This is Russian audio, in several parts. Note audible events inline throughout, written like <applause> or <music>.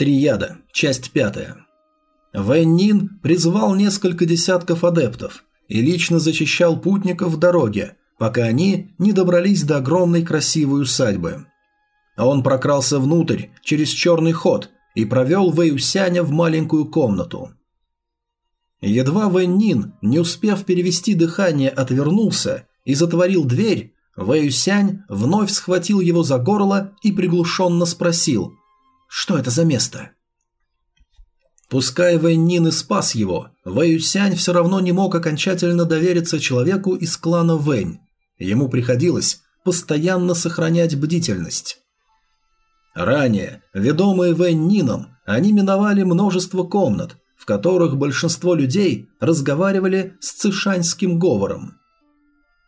Трияда. Часть пятая. Вэнь Нин призвал несколько десятков адептов и лично зачищал путников в дороге, пока они не добрались до огромной красивой усадьбы. Он прокрался внутрь через черный ход и провел Вэйюсяня в маленькую комнату. Едва Вэнь Нин, не успев перевести дыхание, отвернулся и затворил дверь, Вэйюсянь вновь схватил его за горло и приглушенно спросил «Что это за место?» Пускай Вэньнин и спас его, Вэйюсянь все равно не мог окончательно довериться человеку из клана Вэнь. Ему приходилось постоянно сохранять бдительность. Ранее, ведомые Вэньнином, они миновали множество комнат, в которых большинство людей разговаривали с цишаньским говором.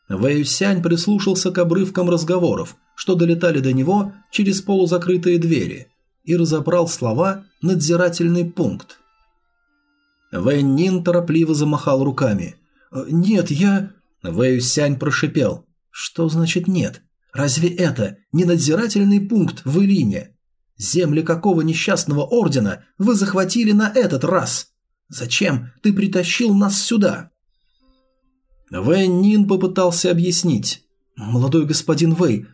Вэйюсянь прислушался к обрывкам разговоров, что долетали до него через полузакрытые двери, и разобрал слова «надзирательный пункт». Вэнь Нин торопливо замахал руками. «Э, «Нет, я...» Вэй Сянь прошипел. «Что значит нет? Разве это не надзирательный пункт в Илине? Земли какого несчастного ордена вы захватили на этот раз? Зачем ты притащил нас сюда?» Вэй Нин попытался объяснить. «Молодой господин Вэй,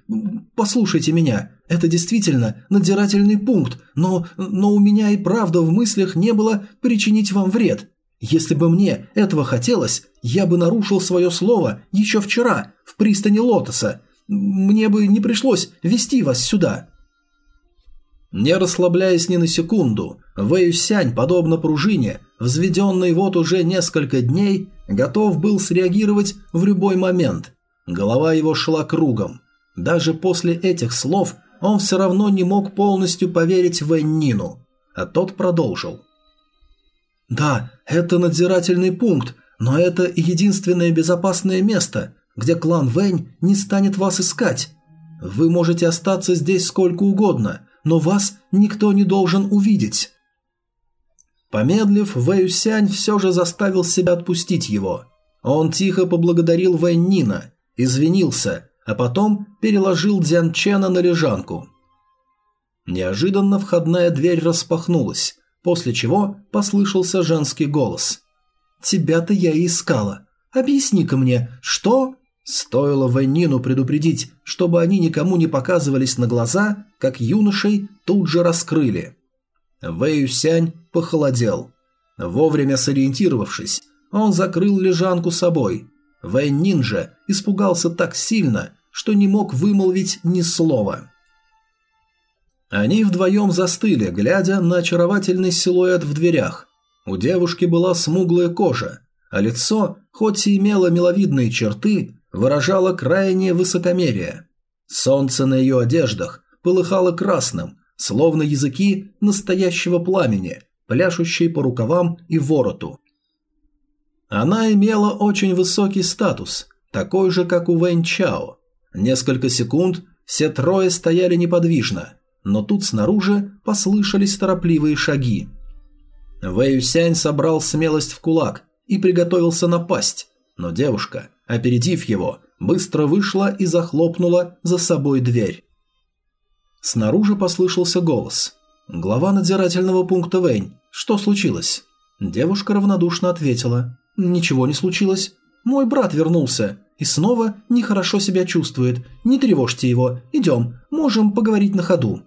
послушайте меня. Это действительно надзирательный пункт, но, но у меня и правда в мыслях не было причинить вам вред. Если бы мне этого хотелось, я бы нарушил свое слово еще вчера в пристани Лотоса. Мне бы не пришлось вести вас сюда». Не расслабляясь ни на секунду, Вэй Сянь, подобно пружине, взведенный вот уже несколько дней, готов был среагировать в любой момент – Голова его шла кругом. Даже после этих слов он все равно не мог полностью поверить Вэньнину, а тот продолжил. «Да, это надзирательный пункт, но это единственное безопасное место, где клан Вэнь не станет вас искать. Вы можете остаться здесь сколько угодно, но вас никто не должен увидеть». Помедлив, Вэйюсянь все же заставил себя отпустить его. Он тихо поблагодарил Вэньнина извинился, а потом переложил Дзян Чена на лежанку. Неожиданно входная дверь распахнулась, после чего послышался женский голос. «Тебя-то я и искала. Объясни-ка мне, что...» Стоило Вэнину предупредить, чтобы они никому не показывались на глаза, как юношей тут же раскрыли. Вэй Сянь похолодел. Вовремя сориентировавшись, он закрыл лежанку собой, Вэнь Нинджа испугался так сильно, что не мог вымолвить ни слова. Они вдвоем застыли, глядя на очаровательный силуэт в дверях. У девушки была смуглая кожа, а лицо, хоть и имело миловидные черты, выражало крайнее высокомерие. Солнце на ее одеждах полыхало красным, словно языки настоящего пламени, пляшущие по рукавам и вороту. Она имела очень высокий статус, такой же, как у Вэнь Чао. Несколько секунд все трое стояли неподвижно, но тут снаружи послышались торопливые шаги. Вэй Юсянь собрал смелость в кулак и приготовился напасть, но девушка, опередив его, быстро вышла и захлопнула за собой дверь. Снаружи послышался голос. «Глава надзирательного пункта Вэнь, что случилось?» Девушка равнодушно ответила. «Ничего не случилось. Мой брат вернулся и снова нехорошо себя чувствует. Не тревожьте его. Идем, можем поговорить на ходу».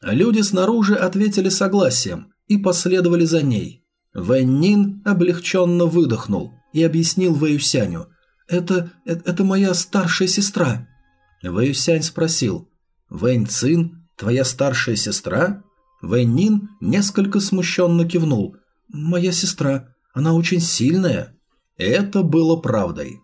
Люди снаружи ответили согласием и последовали за ней. Вэнь облегченно выдохнул и объяснил Вэюсяню. «Это... это, это моя старшая сестра». Вэюсянь спросил. «Вэнь Цин, твоя старшая сестра?» Вэнь несколько смущенно кивнул. «Моя сестра. Она очень сильная. Это было правдой.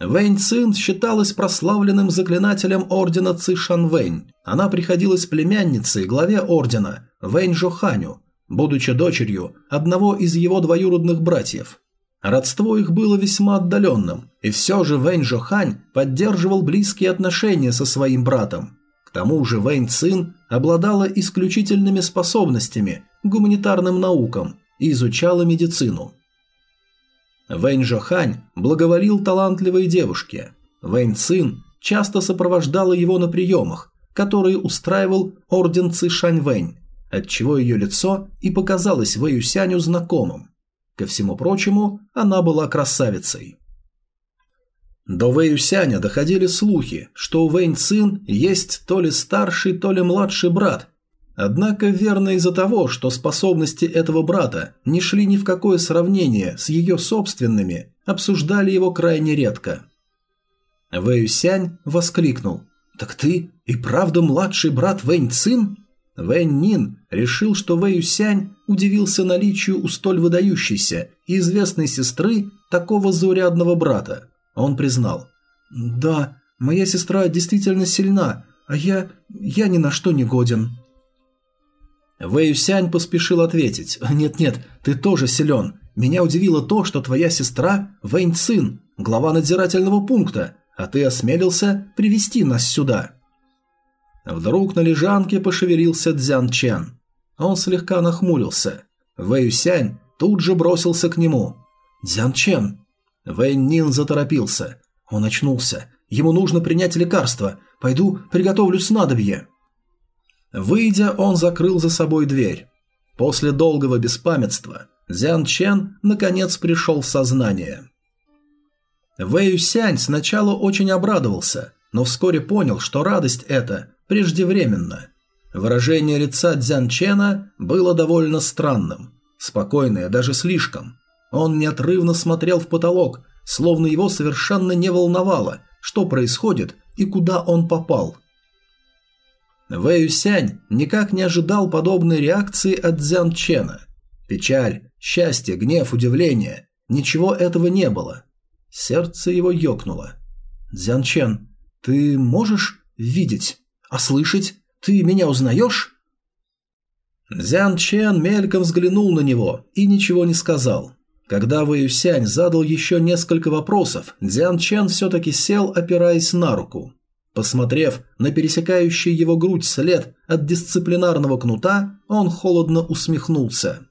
Вэнь Цин считалась прославленным заклинателем ордена Цишан Вэнь. Она приходилась племянницей главе ордена Вэнь Жоханю, будучи дочерью одного из его двоюродных братьев. Родство их было весьма отдаленным, и все же Вэнь Жохань поддерживал близкие отношения со своим братом. К тому же Вэнь Цин обладала исключительными способностями к гуманитарным наукам и изучала медицину. Вэнь Жохань благоволил талантливой девушке. Вэнь Цин часто сопровождала его на приемах, которые устраивал орден Цишаньвэнь, отчего ее лицо и показалось Вэюсяню знакомым. Ко всему прочему, она была красавицей. До Вэюсяня доходили слухи, что у Вэнь Цин есть то ли старший, то ли младший брат. Однако верно из-за того, что способности этого брата не шли ни в какое сравнение с ее собственными, обсуждали его крайне редко. Вэюсянь воскликнул. «Так ты и правда младший брат Вэнь Цин?» Вэнь Нин решил, что Вэй Юсянь удивился наличию у столь выдающейся и известной сестры такого заурядного брата. Он признал. «Да, моя сестра действительно сильна, а я... я ни на что не годен». Вэй Юсянь поспешил ответить. «Нет-нет, ты тоже силен. Меня удивило то, что твоя сестра Вэнь Цин, глава надзирательного пункта, а ты осмелился привести нас сюда». Вдруг на лежанке пошевелился Дзян Чен. Он слегка нахмурился. Вэй Сянь тут же бросился к нему. «Дзян Чен!» Вэй Нин заторопился. Он очнулся. Ему нужно принять лекарство. Пойду приготовлю снадобье. Выйдя, он закрыл за собой дверь. После долгого беспамятства Дзян Чен наконец пришел в сознание. Вэй Сянь сначала очень обрадовался, но вскоре понял, что радость эта преждевременно. Выражение лица Дзян Чена было довольно странным. Спокойное, даже слишком. Он неотрывно смотрел в потолок, словно его совершенно не волновало, что происходит и куда он попал. Вэй Сянь никак не ожидал подобной реакции от Дзян Чена. Печаль, счастье, гнев, удивление – ничего этого не было. Сердце его ёкнуло. «Дзян Чен, ты можешь видеть?» А слышать? Ты меня узнаешь?» Зян Чен мельком взглянул на него и ничего не сказал. Когда Вэюсянь задал еще несколько вопросов, Дзян Чен все-таки сел, опираясь на руку. Посмотрев на пересекающий его грудь след от дисциплинарного кнута, он холодно усмехнулся.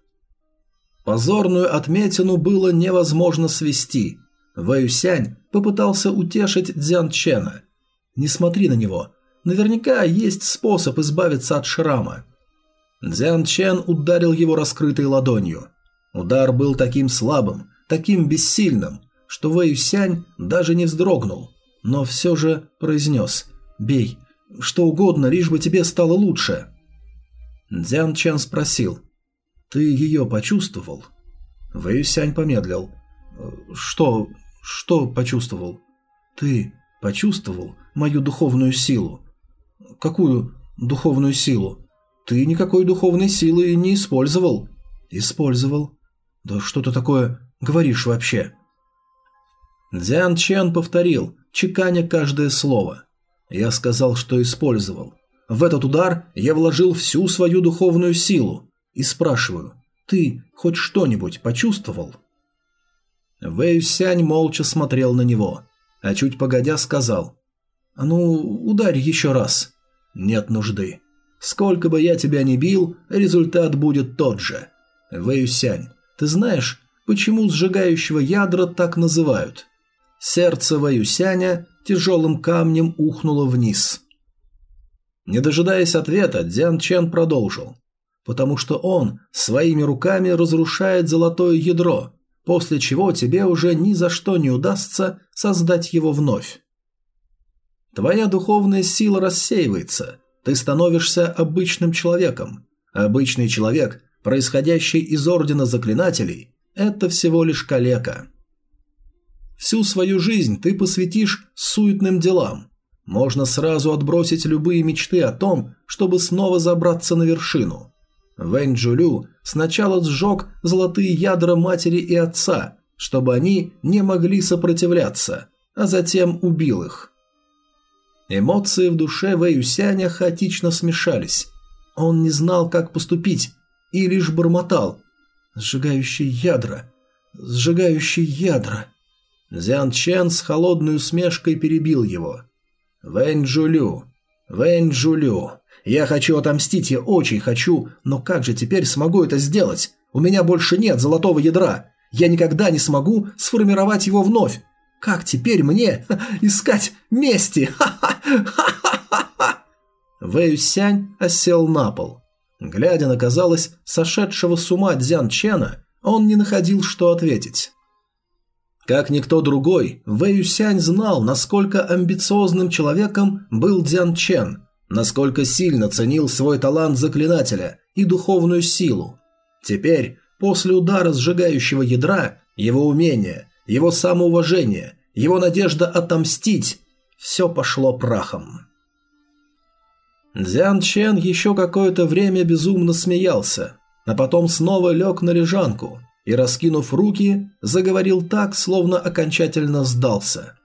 Позорную отметину было невозможно свести. Вэюсянь попытался утешить Дзян Чена. «Не смотри на него, Наверняка есть способ избавиться от шрама. Дзян Чен ударил его раскрытой ладонью. Удар был таким слабым, таким бессильным, что Вэй Сянь даже не вздрогнул, но все же произнес «Бей, что угодно, лишь бы тебе стало лучше». Дзян Чен спросил «Ты ее почувствовал?» Вэй Сянь помедлил. «Что? Что почувствовал?» «Ты почувствовал мою духовную силу? Какую духовную силу? Ты никакой духовной силы не использовал. Использовал. Да что ты такое говоришь вообще? Дзян Чен повторил, чеканя каждое слово. Я сказал, что использовал. В этот удар я вложил всю свою духовную силу. И спрашиваю, ты хоть что-нибудь почувствовал? Вэй Сянь молча смотрел на него, а чуть погодя сказал, «А ну, ударь еще раз». Нет нужды. Сколько бы я тебя ни бил, результат будет тот же. Вэюсянь, ты знаешь, почему сжигающего ядра так называют? Сердце Вэюсяня тяжелым камнем ухнуло вниз. Не дожидаясь ответа, Дзян Чен продолжил. Потому что он своими руками разрушает золотое ядро, после чего тебе уже ни за что не удастся создать его вновь. Твоя духовная сила рассеивается, ты становишься обычным человеком. Обычный человек, происходящий из Ордена Заклинателей, это всего лишь калека. Всю свою жизнь ты посвятишь суетным делам. Можно сразу отбросить любые мечты о том, чтобы снова забраться на вершину. Вэнь Джулю сначала сжег золотые ядра матери и отца, чтобы они не могли сопротивляться, а затем убил их. Эмоции в душе Вэюсяня хаотично смешались. Он не знал, как поступить, и лишь бормотал. «Сжигающие ядра! Сжигающие ядра!» Зян Чен с холодной усмешкой перебил его. «Вэнь Джулю! Вэнь Джулю! Я хочу отомстить, я очень хочу, но как же теперь смогу это сделать? У меня больше нет золотого ядра. Я никогда не смогу сформировать его вновь. Как теперь мне искать мести? <laughs> Вэй Сянь осел на пол. Глядя на, казалось, сошедшего с ума Дзян Чена, он не находил, что ответить. Как никто другой, Вэй Сянь знал, насколько амбициозным человеком был Дзян Чен, насколько сильно ценил свой талант заклинателя и духовную силу. Теперь, после удара сжигающего ядра, его умение, его самоуважение, его надежда отомстить – все пошло прахом. Дзян Чен еще какое-то время безумно смеялся, а потом снова лег на лежанку и, раскинув руки, заговорил так, словно окончательно сдался.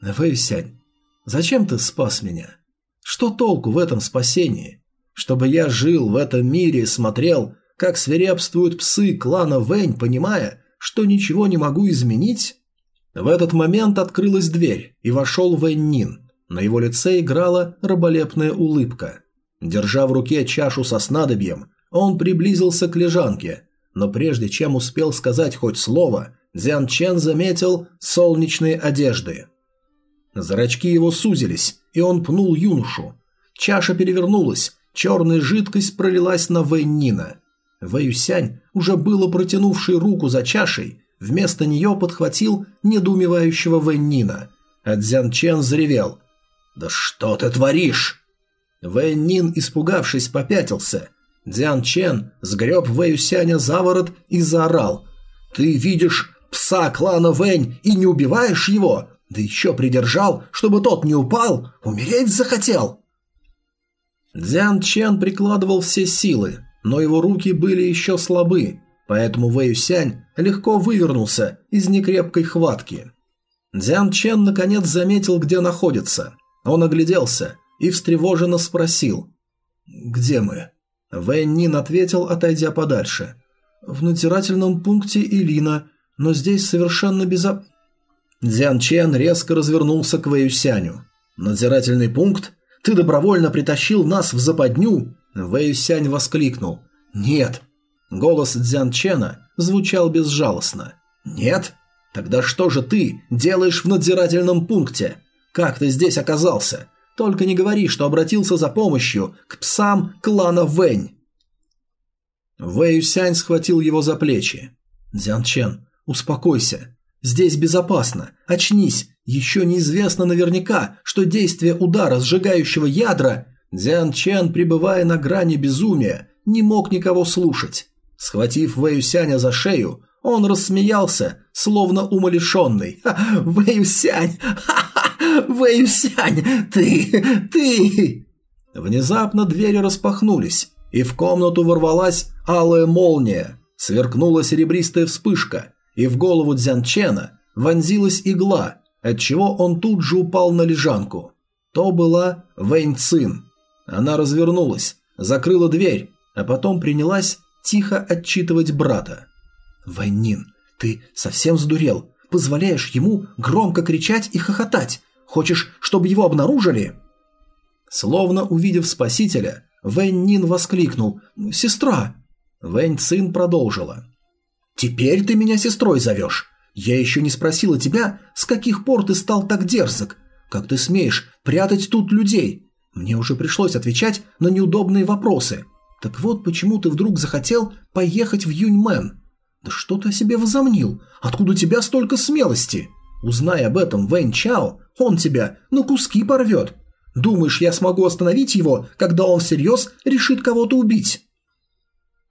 «Вэйсянь, зачем ты спас меня? Что толку в этом спасении? Чтобы я жил в этом мире и смотрел, как свирепствуют псы клана Вэнь, понимая, что ничего не могу изменить?» В этот момент открылась дверь, и вошел Вэнь Нин – на его лице играла раболепная улыбка. Держа в руке чашу со снадобьем, он приблизился к лежанке, но прежде чем успел сказать хоть слово, Дзян Чен заметил солнечные одежды. Зрачки его сузились, и он пнул юношу. Чаша перевернулась, черная жидкость пролилась на Вэйнина. Вэюсянь, уже было протянувший руку за чашей, вместо нее подхватил недоумевающего Вэйнина. А Дзян Чен заревел – «Да что ты творишь?» Вэй Нин, испугавшись, попятился. Дзян Чен сгреб Вэй Сяня за ворот и заорал. «Ты видишь пса клана Вэнь и не убиваешь его? Да еще придержал, чтобы тот не упал? Умереть захотел?» Дзян Чен прикладывал все силы, но его руки были еще слабы, поэтому Вэй Сянь легко вывернулся из некрепкой хватки. Дзян Чен наконец заметил, где находится – он огляделся и встревоженно спросил. «Где мы?» Вэн ответил, отойдя подальше. «В натирательном пункте Илина, но здесь совершенно безо...» Дзян Чен резко развернулся к Вэюсяню. «Надзирательный пункт? Ты добровольно притащил нас в западню?» Вэюсянь воскликнул. «Нет». Голос Дзян Чена звучал безжалостно. «Нет? Тогда что же ты делаешь в надзирательном пункте? Как ты здесь оказался? Только не говори, что обратился за помощью к псам клана Вэнь. Вэй Сянь схватил его за плечи. Дзян Чен, успокойся. Здесь безопасно. Очнись. Еще неизвестно наверняка, что действие удара сжигающего ядра... Дзян Чен, пребывая на грани безумия, не мог никого слушать. Схватив Вэй Сяня за шею, он рассмеялся, словно умалишенный. <laughs> «Вэй Сянь! Ха-ха!» <laughs> Вэйюсянь, ты... ты...» Внезапно двери распахнулись, и в комнату ворвалась алая молния. Сверкнула серебристая вспышка, и в голову Дзянчена вонзилась игла, отчего он тут же упал на лежанку. То была Вэнь Цин. Она развернулась, закрыла дверь, а потом принялась тихо отчитывать брата. «Вэньнин, ты совсем сдурел? Позволяешь ему громко кричать и хохотать? Хочешь, чтобы его обнаружили?» Словно увидев спасителя, Вэнь Нин воскликнул «Сестра!». Вэнь Цин продолжила. «Теперь ты меня сестрой зовешь. Я еще не спросила тебя, с каких пор ты стал так дерзок. Как ты смеешь прятать тут людей? Мне уже пришлось отвечать на неудобные вопросы. Так вот почему ты вдруг захотел поехать в Юньмен. Да что ты о себе возомнил? Откуда у тебя столько смелости? Узнай об этом Вэнь Чао, он тебя на куски порвет. Думаешь, я смогу остановить его, когда он всерьез решит кого-то убить?»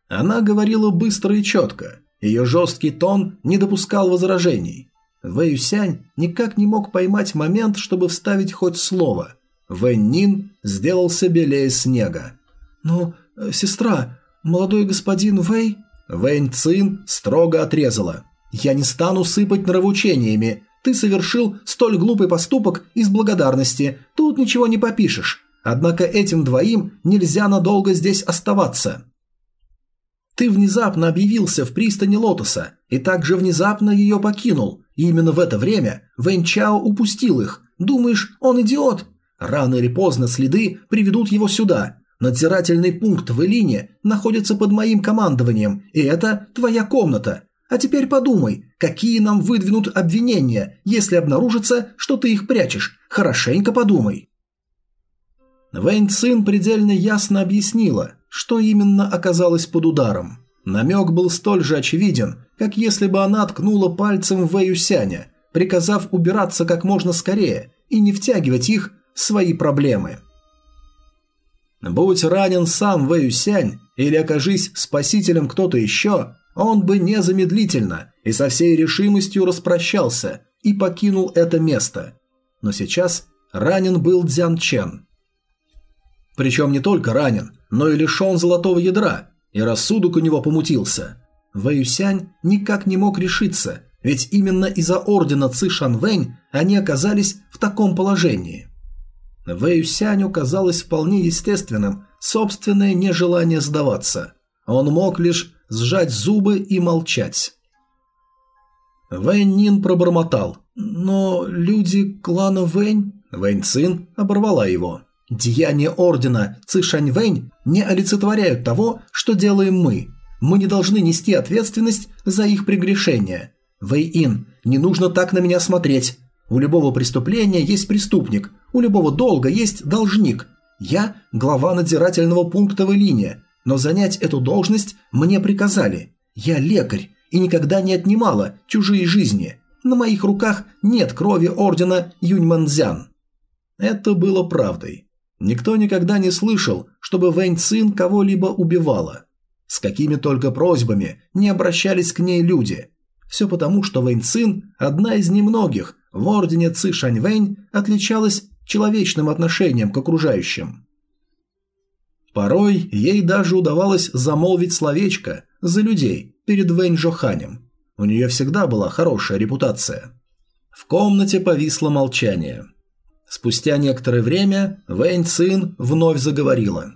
Она говорила быстро и четко. Ее жесткий тон не допускал возражений. Вэй Сянь никак не мог поймать момент, чтобы вставить хоть слово. Вэй Нин сделался белее снега. «Ну, э, сестра, молодой господин Вэй...» Вэнь Цин строго отрезала. «Я не стану сыпать нравоучениями. Ты совершил столь глупый поступок из благодарности, тут ничего не попишешь. Однако этим двоим нельзя надолго здесь оставаться. Ты внезапно объявился в пристани Лотоса и также внезапно ее покинул. И именно в это время Вэнь Чао упустил их. Думаешь, он идиот? Рано или поздно следы приведут его сюда. Надзирательный пункт в Элине находится под моим командованием, и это твоя комната. А теперь подумай, какие нам выдвинут обвинения, если обнаружится, что ты их прячешь. Хорошенько подумай. Вэнь Цин предельно ясно объяснила, что именно оказалось под ударом. Намек был столь же очевиден, как если бы она ткнула пальцем в Вэюсяня, приказав убираться как можно скорее и не втягивать их в свои проблемы. Будь ранен сам Вэюсянь или окажись спасителем кто-то еще, он бы незамедлительно и со всей решимостью распрощался и покинул это место. Но сейчас ранен был Дзян Чен. Причем не только ранен, но и лишен золотого ядра, и рассудок у него помутился. Вэюсянь никак не мог решиться, ведь именно из-за ордена Ци Шанвэнь они оказались в таком положении. Вэюсяню казалось вполне естественным собственное нежелание сдаваться. Он мог лишь сжать зубы и молчать. Вэнь Нин пробормотал. «Но люди клана Вэнь...» Вэнь Цин оборвала его. «Деяния ордена Цишань Вэнь не олицетворяют того, что делаем мы. Мы не должны нести ответственность за их прегрешения. Вэй Ин, не нужно так на меня смотреть. У любого преступления есть преступник, у любого долга есть должник. Я глава надзирательного пункта в Илине, но занять эту должность мне приказали. Я лекарь и никогда не отнимала чужие жизни. На моих руках нет крови ордена Юньманзян. Это было правдой. Никто никогда не слышал, чтобы Вэнь Цин кого-либо убивала. С какими только просьбами не обращались к ней люди. Все потому, что Вэнь Цин, одна из немногих, в ордене Ци Шаньвэнь отличалась человечным отношением к окружающим. Порой ей даже удавалось замолвить словечко за людей перед Вэнь Жоханем. У нее всегда была хорошая репутация. В комнате повисло молчание. Спустя некоторое время Вэнь Цин вновь заговорила.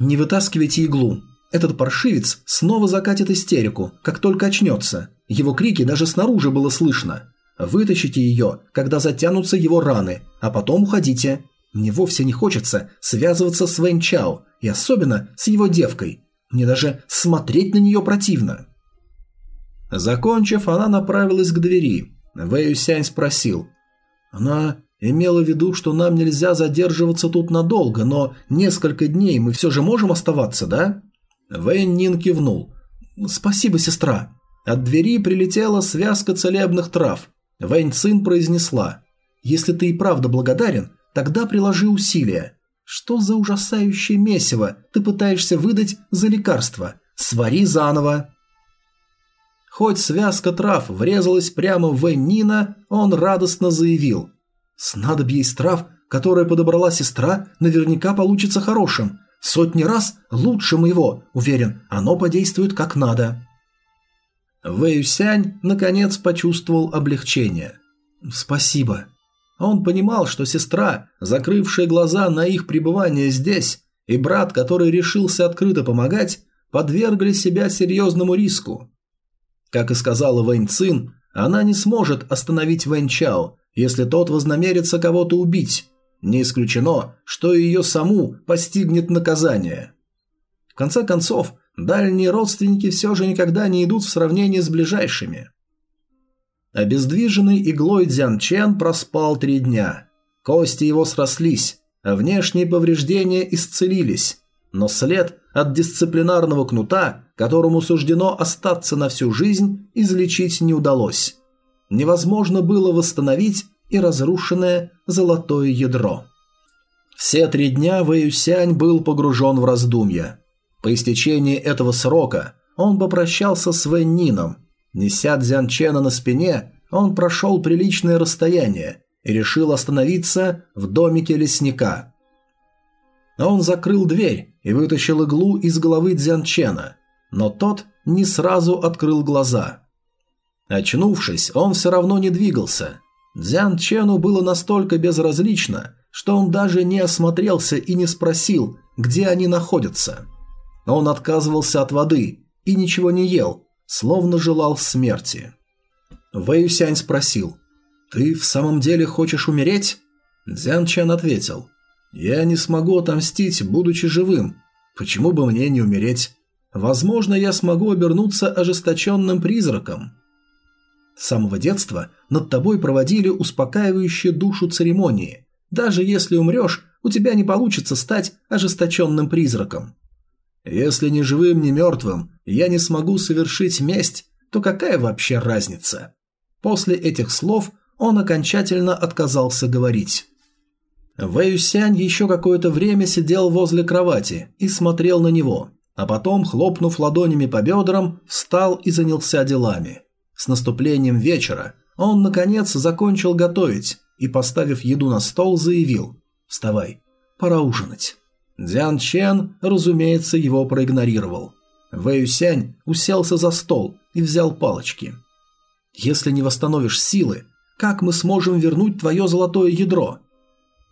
«Не вытаскивайте иглу. Этот паршивец снова закатит истерику, как только очнется. Его крики даже снаружи было слышно. Вытащите ее, когда затянутся его раны, а потом уходите. Мне вовсе не хочется связываться с Вэнь Чао, и особенно с его девкой. Мне даже смотреть на нее противно». Закончив, она направилась к двери. Вэй Сянь спросил. «Она имела в виду, что нам нельзя задерживаться тут надолго, но несколько дней мы все же можем оставаться, да?» Вэй Нин кивнул. «Спасибо, сестра». От двери прилетела связка целебных трав. Вэнь Цин произнесла. «Если ты и правда благодарен, тогда приложи усилия. Что за ужасающее месиво ты пытаешься выдать за лекарство? Свари заново». Хоть связка трав врезалась прямо в Нина, он радостно заявил. «Снадобье из трав, которое подобрала сестра, наверняка получится хорошим. Сотни раз лучше моего, уверен, оно подействует как надо». Вэйюсянь наконец почувствовал облегчение. «Спасибо». Он понимал, что сестра, закрывшая глаза на их пребывание здесь, и брат, который решился открыто помогать, подвергли себя серьезному риску. Как и сказала Вэнь Цин, она не сможет остановить Вэнь Чао, если тот вознамерится кого-то убить. Не исключено, что ее саму постигнет наказание. В конце концов, Дальние родственники все же никогда не идут в сравнение с ближайшими. Обездвиженный иглой Дзян Чен проспал три дня. Кости его срослись, а внешние повреждения исцелились, но след от дисциплинарного кнута, которому суждено остаться на всю жизнь, излечить не удалось. Невозможно было восстановить и разрушенное золотое ядро. Все три дня Вэюсянь был погружен в раздумья. По истечении этого срока он попрощался с Вэннином. Неся Дзянчена на спине, он прошел приличное расстояние и решил остановиться в домике лесника. Он закрыл дверь и вытащил иглу из головы Дзянчена, но тот не сразу открыл глаза. Очнувшись, он все равно не двигался. Дзян Чену было настолько безразлично, что он даже не осмотрелся и не спросил, где они находятся. Он отказывался от воды и ничего не ел, словно желал смерти. Вэйюсянь спросил, «Ты в самом деле хочешь умереть?» Дзян Чан ответил, «Я не смогу отомстить, будучи живым. Почему бы мне не умереть? Возможно, я смогу обернуться ожесточенным призраком». С самого детства над тобой проводили успокаивающие душу церемонии. Даже если умрешь, у тебя не получится стать ожесточенным призраком. Если ни живым, ни мертвым я не смогу совершить месть, то какая вообще разница? После этих слов он окончательно отказался говорить. Вэйюсянь еще какое-то время сидел возле кровати и смотрел на него, а потом, хлопнув ладонями по бедрам, встал и занялся делами. С наступлением вечера он, наконец, закончил готовить и, поставив еду на стол, заявил «Вставай, пора ужинать». Дзян Чен, разумеется, его проигнорировал. Вэйюсянь уселся за стол и взял палочки. «Если не восстановишь силы, как мы сможем вернуть твое золотое ядро?»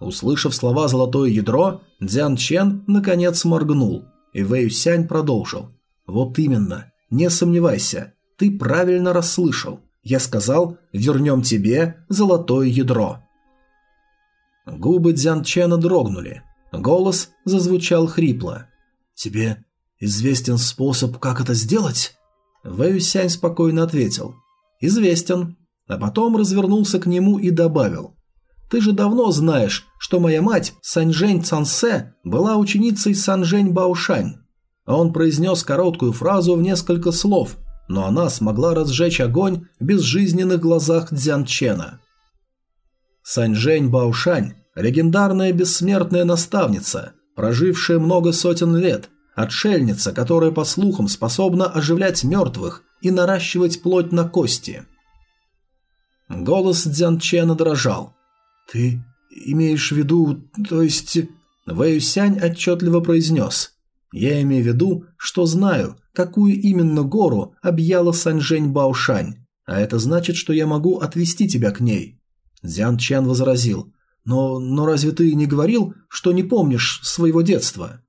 Услышав слова «золотое ядро», Дзян Чен наконец моргнул, и Вэй Сянь продолжил. «Вот именно, не сомневайся, ты правильно расслышал. Я сказал, вернем тебе золотое ядро». Губы Дзян Чена дрогнули. Голос зазвучал хрипло. «Тебе известен способ, как это сделать?» Вэй Сянь спокойно ответил. «Известен». А потом развернулся к нему и добавил. Ты же давно знаешь, что моя мать, Саньжэнь Цансе, была ученицей Санжэнь Баошань. Он произнес короткую фразу в несколько слов, но она смогла разжечь огонь в безжизненных глазах Дзян Чена. Саньжэнь Баошань – легендарная бессмертная наставница, прожившая много сотен лет, отшельница, которая, по слухам, способна оживлять мертвых и наращивать плоть на кости. Голос Дзян Чена дрожал – «Ты имеешь в виду... то есть...» Вэйюсянь отчетливо произнес. «Я имею в виду, что знаю, какую именно гору объяла Саньжэнь Баошань, а это значит, что я могу отвести тебя к ней». Дзян Чан возразил. «Но, но разве ты не говорил, что не помнишь своего детства?»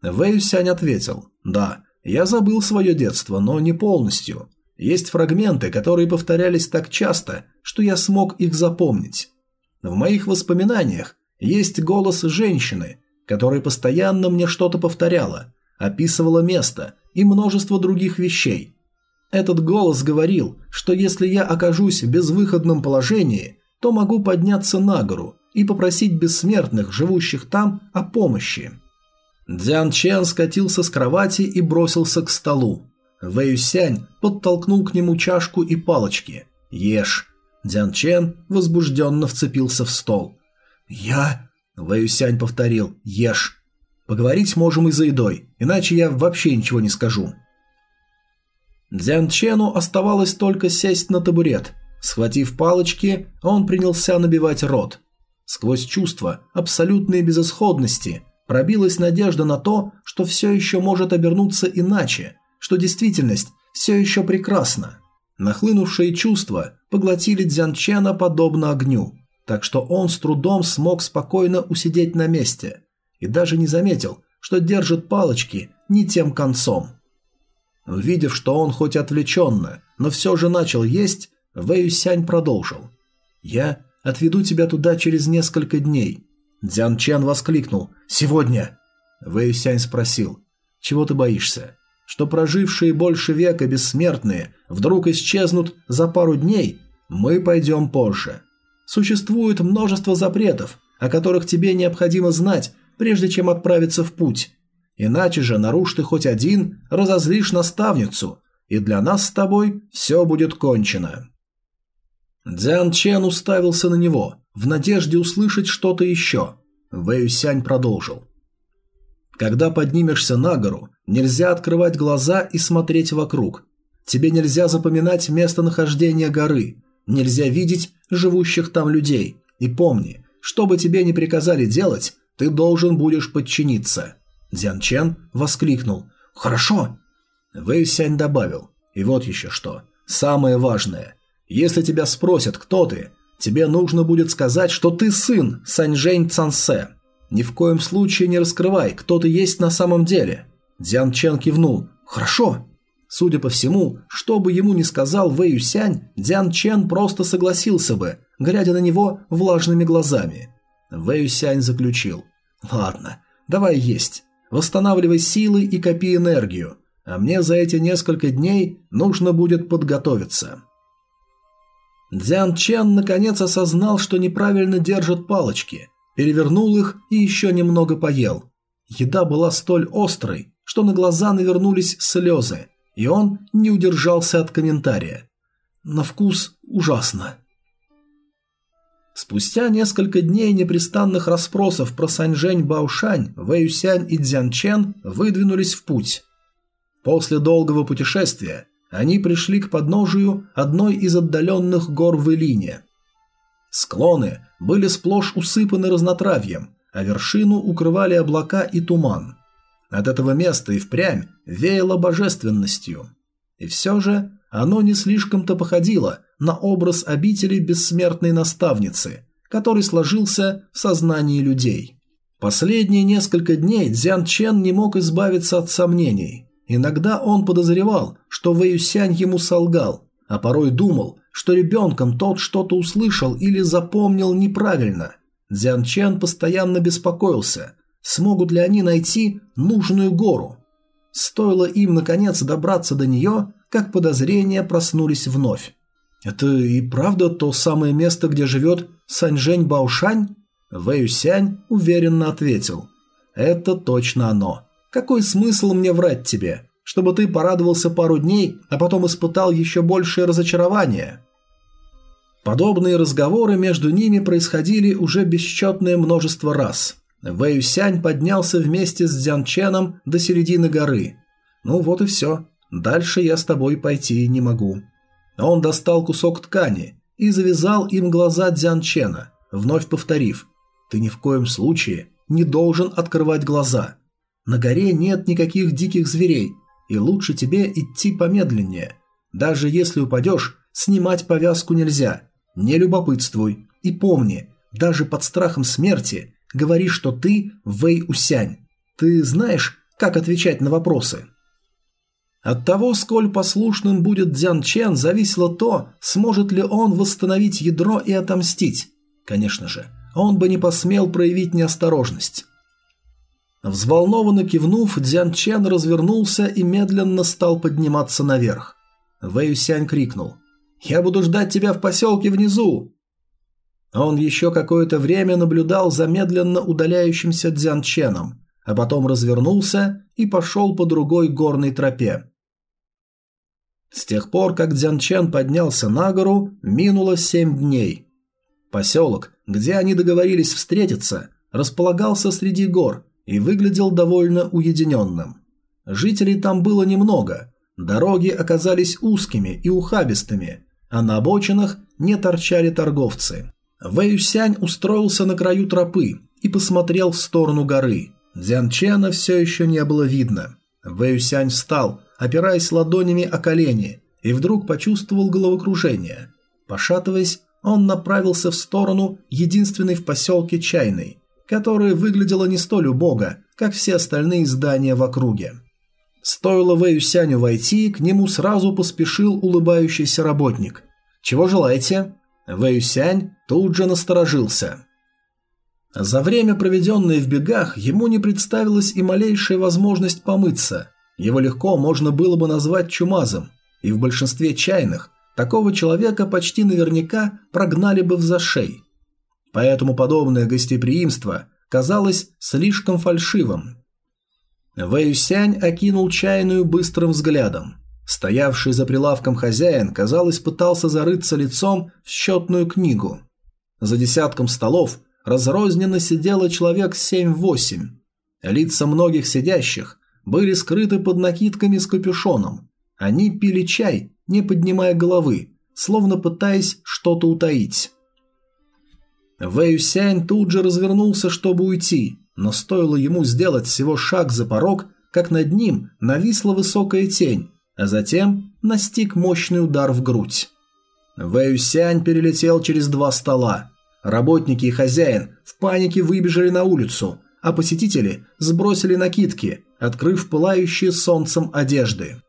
Вэйюсянь ответил. «Да, я забыл свое детство, но не полностью. Есть фрагменты, которые повторялись так часто, что я смог их запомнить. В моих воспоминаниях есть голос женщины, которая постоянно мне что-то повторяла, описывала место и множество других вещей. Этот голос говорил, что если я окажусь в безвыходном положении, то могу подняться на гору и попросить бессмертных, живущих там, о помощи. Дзян Чен скатился с кровати и бросился к столу. Вэйюсянь подтолкнул к нему чашку и палочки. «Ешь». Дзян Чен возбужденно вцепился в стол. «Я...» Вэйюсянь повторил. «Ешь». «Поговорить можем и за едой, иначе я вообще ничего не скажу». Дзян Чену оставалось только сесть на табурет. Схватив палочки, он принялся набивать рот. Сквозь чувство абсолютной безысходности пробилась надежда на то, что все еще может обернуться иначе, что действительность все еще прекрасна. Нахлынувшие чувства поглотили Дзянчена подобно огню, так что он с трудом смог спокойно усидеть на месте и даже не заметил, что держит палочки не тем концом. Увидев, что он хоть отвлеченно, но все же начал есть, Вэй Сянь продолжил. «Я отведу тебя туда через несколько дней». Дзян Чен воскликнул. «Сегодня!» Вэй Сянь спросил. «Чего ты боишься? что прожившие больше века бессмертные вдруг исчезнут за пару дней, мы пойдем позже. Существует множество запретов, о которых тебе необходимо знать, прежде чем отправиться в путь. Иначе же нарушь ты хоть один, разозлишь наставницу, и для нас с тобой все будет кончено». Дзян Чен уставился на него, в надежде услышать что-то еще. Вэй Сянь продолжил. Когда поднимешься на гору, нельзя открывать глаза и смотреть вокруг. Тебе нельзя запоминать местонахождение горы, нельзя видеть живущих там людей. И помни, что бы тебе ни приказали делать, ты должен будешь подчиниться. Дзян Чен воскликнул. «Хорошо!» Вэй Сянь добавил. «И вот еще что. Самое важное. Если тебя спросят, кто ты, тебе нужно будет сказать, что ты сын Саньжэнь Цансе. Ни в коем случае не раскрывай, кто ты есть на самом деле. Дзян Чен кивнул. Хорошо. Судя по всему, что бы ему ни сказал Вэй Юсянь, Дзян Чен просто согласился бы, глядя на него влажными глазами. Вэй Юсянь заключил. Ладно, давай есть. Восстанавливай силы и копи энергию. А мне за эти несколько дней нужно будет подготовиться. Дзян Чен наконец осознал, что неправильно держит палочки – перевернул их и еще немного поел. Еда была столь острой, что на глаза навернулись слезы, и он не удержался от комментария. На вкус ужасно. Спустя несколько дней непрестанных расспросов про Саньжэнь Баушань, Вэюсянь и Дзянчен выдвинулись в путь. После долгого путешествия они пришли к подножию одной из отдаленных гор в Илине. Склоны были сплошь усыпаны разнотравьем, а вершину укрывали облака и туман. От этого места и впрямь веяло божественностью. И все же оно не слишком-то походило на образ обители бессмертной наставницы, который сложился в сознании людей. Последние несколько дней Дзян Чен не мог избавиться от сомнений. Иногда он подозревал, что Вэюсянь ему солгал, а порой думал, что ребенком тот что-то услышал или запомнил неправильно. Дзян Чен постоянно беспокоился, смогут ли они найти нужную гору. Стоило им, наконец, добраться до нее, как подозрения проснулись вновь. «Это и правда то самое место, где живет Саньжэнь Баушань?» Вэй Сянь уверенно ответил. «Это точно оно. Какой смысл мне врать тебе? Чтобы ты порадовался пару дней, а потом испытал еще большее разочарование?» Подобные разговоры между ними происходили уже бесчетное множество раз. Вэй Сянь поднялся вместе с Дзян Ченом до середины горы. «Ну вот и все. Дальше я с тобой пойти не могу». Он достал кусок ткани и завязал им глаза Дзян Чена, вновь повторив «Ты ни в коем случае не должен открывать глаза. На горе нет никаких диких зверей, и лучше тебе идти помедленнее. Даже если упадешь, снимать повязку нельзя. Не любопытствуй. И помни, даже под страхом смерти говори, что ты Вэй Усянь. Ты знаешь, как отвечать на вопросы?» От того, сколь послушным будет Дзян Чен, зависело то, сможет ли он восстановить ядро и отомстить. Конечно же, он бы не посмел проявить неосторожность. Взволнованно кивнув, Дзян Чен развернулся и медленно стал подниматься наверх. Вэй Сянь крикнул «Я буду ждать тебя в поселке внизу!» Он еще какое-то время наблюдал за медленно удаляющимся Дзян Ченом, а потом развернулся и пошел по другой горной тропе. С тех пор, как Дзянчен поднялся на гору, минуло семь дней. Поселок, где они договорились встретиться, располагался среди гор и выглядел довольно уединенным. Жителей там было немного, дороги оказались узкими и ухабистыми, а на обочинах не торчали торговцы. Вэйюсянь устроился на краю тропы и посмотрел в сторону горы. Дзянчена все еще не было видно. Вэйюсянь встал опираясь ладонями о колени, и вдруг почувствовал головокружение. Пошатываясь, он направился в сторону единственной в поселке чайной, которая выглядела не столь убого, как все остальные здания в округе. Стоило Вэю войти, к нему сразу поспешил улыбающийся работник. «Чего желаете?» Вэю тут же насторожился. За время, проведенное в бегах, ему не представилась и малейшая возможность помыться, его легко можно было бы назвать чумазом, и в большинстве чайных такого человека почти наверняка прогнали бы в зашей. Поэтому подобное гостеприимство казалось слишком фальшивым. Вэйюсянь окинул чайную быстрым взглядом. Стоявший за прилавком хозяин, казалось, пытался зарыться лицом в счетную книгу. За десятком столов разрозненно сидело человек семь-восемь. Лица многих сидящих были скрыты под накидками с капюшоном. Они пили чай, не поднимая головы, словно пытаясь что-то утаить. Вэй Сянь тут же развернулся, чтобы уйти, но стоило ему сделать всего шаг за порог, как над ним нависла высокая тень, а затем настиг мощный удар в грудь. Вэй Сянь перелетел через два стола. Работники и хозяин в панике выбежали на улицу, а посетители сбросили накидки, открыв пылающие солнцем одежды.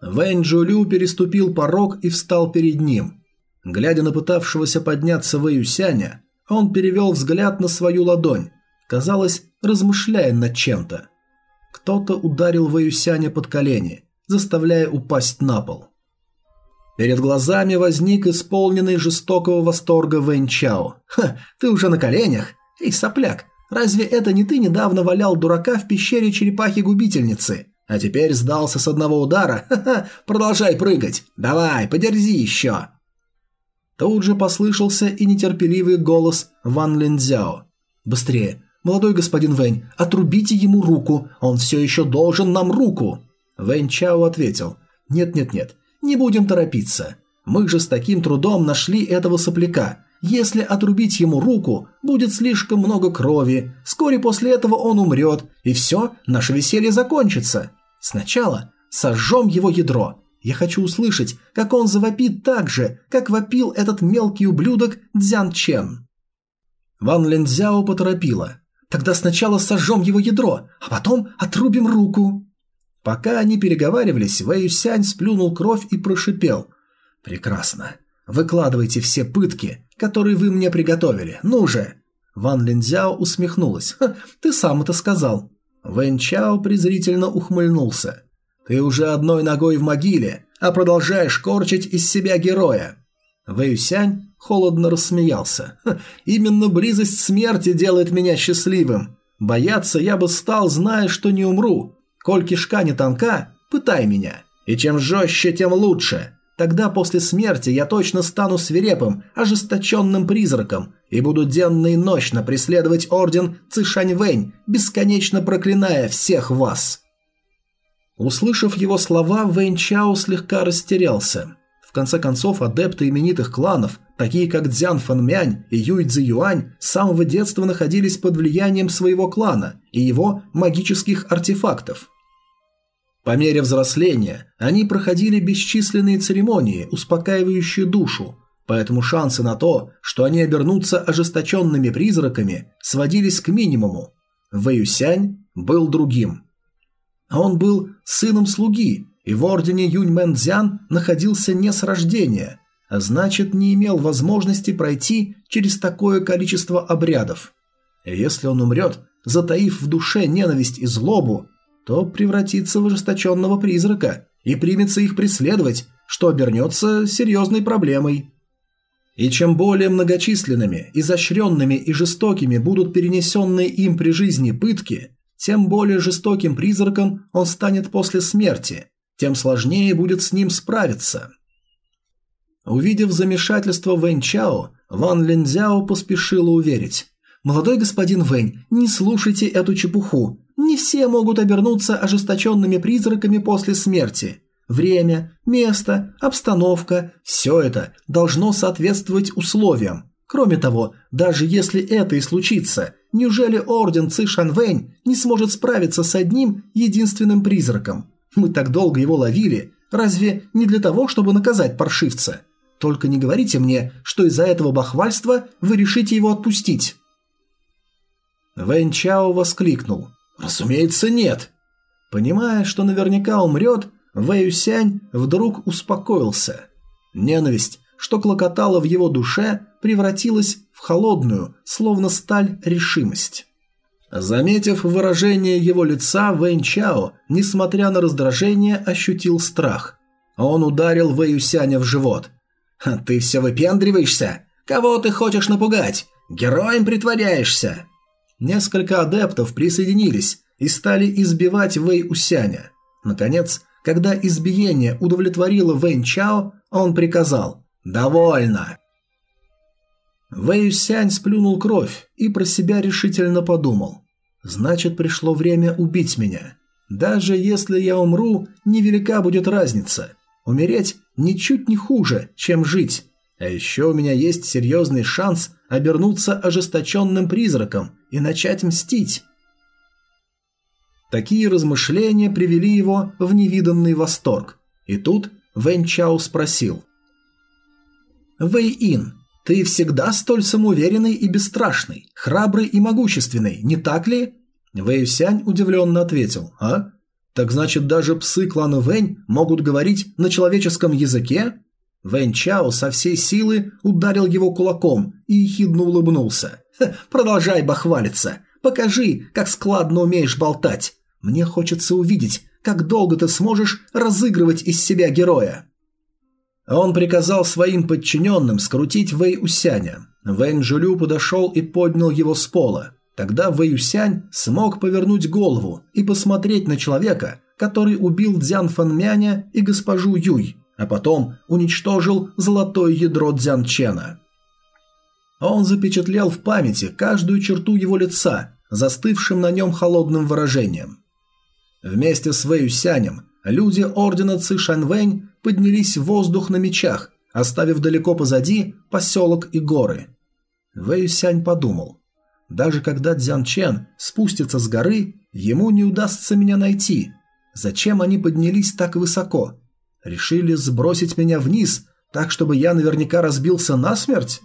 Вэнь Джулю переступил порог и встал перед ним. Глядя на пытавшегося подняться Вэюсяня, он перевел взгляд на свою ладонь, казалось, размышляя над чем-то. Кто-то ударил Вэюсяня под колени, заставляя упасть на пол. Перед глазами возник исполненный жестокого восторга Вэнь Чао. «Ха, ты уже на коленях? Эй, сопляк, разве это не ты недавно валял дурака в пещере черепахи-губительницы? А теперь сдался с одного удара? Ха-ха, продолжай прыгать. Давай, подерзи еще. Тут же послышался и нетерпеливый голос Ван Линдзяо. «Быстрее! Молодой господин Вэнь, отрубите ему руку, он все еще должен нам руку!» Вэнь Чао ответил. «Нет-нет-нет, не будем торопиться. Мы же с таким трудом нашли этого сопляка. Если отрубить ему руку, будет слишком много крови. Вскоре после этого он умрет, и все, наше веселье закончится. Сначала сожжем его ядро. Я хочу услышать, как он завопит так же, как вопил этот мелкий ублюдок Дзян Чен. Ван Линзяо поторопила. Тогда сначала сожжем его ядро, а потом отрубим руку. Пока они переговаривались, Вэй Сянь сплюнул кровь и прошипел. «Прекрасно. Выкладывайте все пытки, которые вы мне приготовили. Ну же!» Ван Линзяо усмехнулась. «Ха, ты сам это сказал». Вэн Чао презрительно ухмыльнулся. «Ты уже одной ногой в могиле, а продолжаешь корчить из себя героя». Вэй Сянь холодно рассмеялся. «Именно близость смерти делает меня счастливым. Бояться я бы стал, зная, что не умру. Коль кишка не тонка, пытай меня. И чем жестче, тем лучше. Тогда после смерти я точно стану свирепым, ожесточенным призраком и буду денно и ночно преследовать орден Цишаньвэнь, бесконечно проклиная всех вас». Услышав его слова, Вэнь Чао слегка растерялся. В конце концов, адепты именитых кланов, такие как Дзян Фанмянь и Юй Цзи Юань, с самого детства находились под влиянием своего клана и его магических артефактов. По мере взросления они проходили бесчисленные церемонии, успокаивающие душу, поэтому шансы на то, что они обернутся ожесточенными призраками, сводились к минимуму. Вэюсянь был другим. Он был сыном слуги, и в ордене Юньмэнцзян находился не с рождения, а значит не имел возможности пройти через такое количество обрядов. Если он умрет, затаив в душе ненависть и злобу, то превратится в ожесточенного призрака и примется их преследовать, что обернется серьезной проблемой. И чем более многочисленными, изощренными и жестокими будут перенесенные им при жизни пытки, тем более жестоким призраком он станет после смерти, тем сложнее будет с ним справиться. Увидев замешательство Вэнь Чао, Ван Линзяо поспешила уверить. «Молодой господин Вэнь, не слушайте эту чепуху. Не все могут обернуться ожесточенными призраками после смерти. Время, место, обстановка – все это должно соответствовать условиям. Кроме того, даже если это и случится, неужели Орден Ци Шанвэнь не сможет справиться с одним единственным призраком? Мы так долго его ловили, разве не для того, чтобы наказать паршивца? Только не говорите мне, что из-за этого бахвальства вы решите его отпустить. Вэнь Чао воскликнул. «Разумеется, нет!» Понимая, что наверняка умрет, Вэй Юсянь вдруг успокоился. Ненависть, что клокотала в его душе, превратилась в холодную, словно сталь, решимость. Заметив выражение его лица, Вэнь Чао, несмотря на раздражение, ощутил страх. Он ударил Вэй Юсяня в живот. «Ты все выпендриваешься? Кого ты хочешь напугать? Героем притворяешься?» Несколько адептов присоединились и стали избивать Вэй Усяня. Наконец, когда избиение удовлетворило Вэнь Чао, он приказал «Довольно!». Вэй Усянь сплюнул кровь и про себя решительно подумал «Значит, пришло время убить меня. Даже если я умру, невелика будет разница. Умереть ничуть не хуже, чем жить. А еще у меня есть серьезный шанс обернуться ожесточенным призраком и начать мстить. Такие размышления привели его в невиданный восторг. И тут Вэнь Чао спросил. «Вэй Ин, ты всегда столь самоуверенный и бесстрашный, храбрый и могущественный, не так ли?» Вэй Сянь удивленно ответил. «А? Так значит, даже псы клана Вэнь могут говорить на человеческом языке?» Вэнь Чао со всей силы ударил его кулаком и ехидно улыбнулся. «Продолжай бахвалиться. Покажи, как складно умеешь болтать. Мне хочется увидеть, как долго ты сможешь разыгрывать из себя героя». Он приказал своим подчиненным скрутить Вэй Усяня. Вэнь Жулю подошел и поднял его с пола. Тогда Вэюсянь смог повернуть голову и посмотреть на человека, который убил Дзян Фанмяня и госпожу Юй, а потом уничтожил золотое ядро Дзян Чена. Он запечатлел в памяти каждую черту его лица, застывшим на нем холодным выражением. Вместе с Вэюсянем люди ордена Ци Шаньвэнь поднялись в воздух на мечах, оставив далеко позади поселок и горы. Вэйюсянь подумал. Даже когда Дзян Чен спустится с горы, ему не удастся меня найти. Зачем они поднялись так высоко? Решили сбросить меня вниз, так чтобы я наверняка разбился насмерть?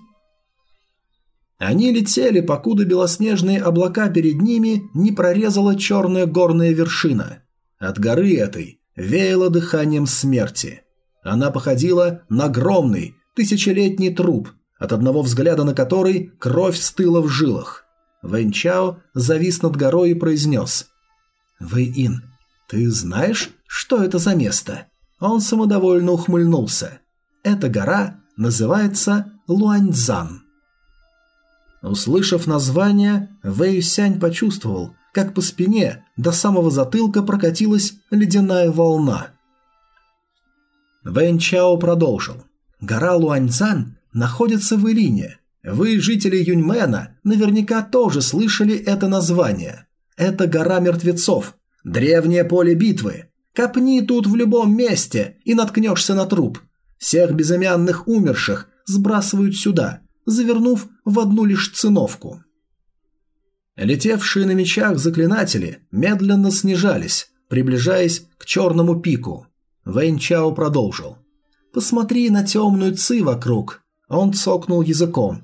Они летели, покуда белоснежные облака перед ними не прорезала черная горная вершина. От горы этой веяло дыханием смерти. Она походила на огромный, тысячелетний труп, от одного взгляда на который кровь стыла в жилах. Вэньчао завис над горой и произнес. «Вэйин, ты знаешь, что это за место?» Он самодовольно ухмыльнулся. «Эта гора называется Луаньцзан». Услышав название, Вэй Сянь почувствовал, как по спине до самого затылка прокатилась ледяная волна. Вэнь Чао продолжил. «Гора Луаньцзан находится в Илине. Вы, жители Юньмена, наверняка тоже слышали это название. Это гора мертвецов, древнее поле битвы. Копни тут в любом месте и наткнешься на труп. Всех безымянных умерших сбрасывают сюда, завернув в одну лишь циновку. Летевшие на мечах заклинатели медленно снижались, приближаясь к черному пику. Вэнь Чао продолжил. «Посмотри на темную ци вокруг». Он цокнул языком.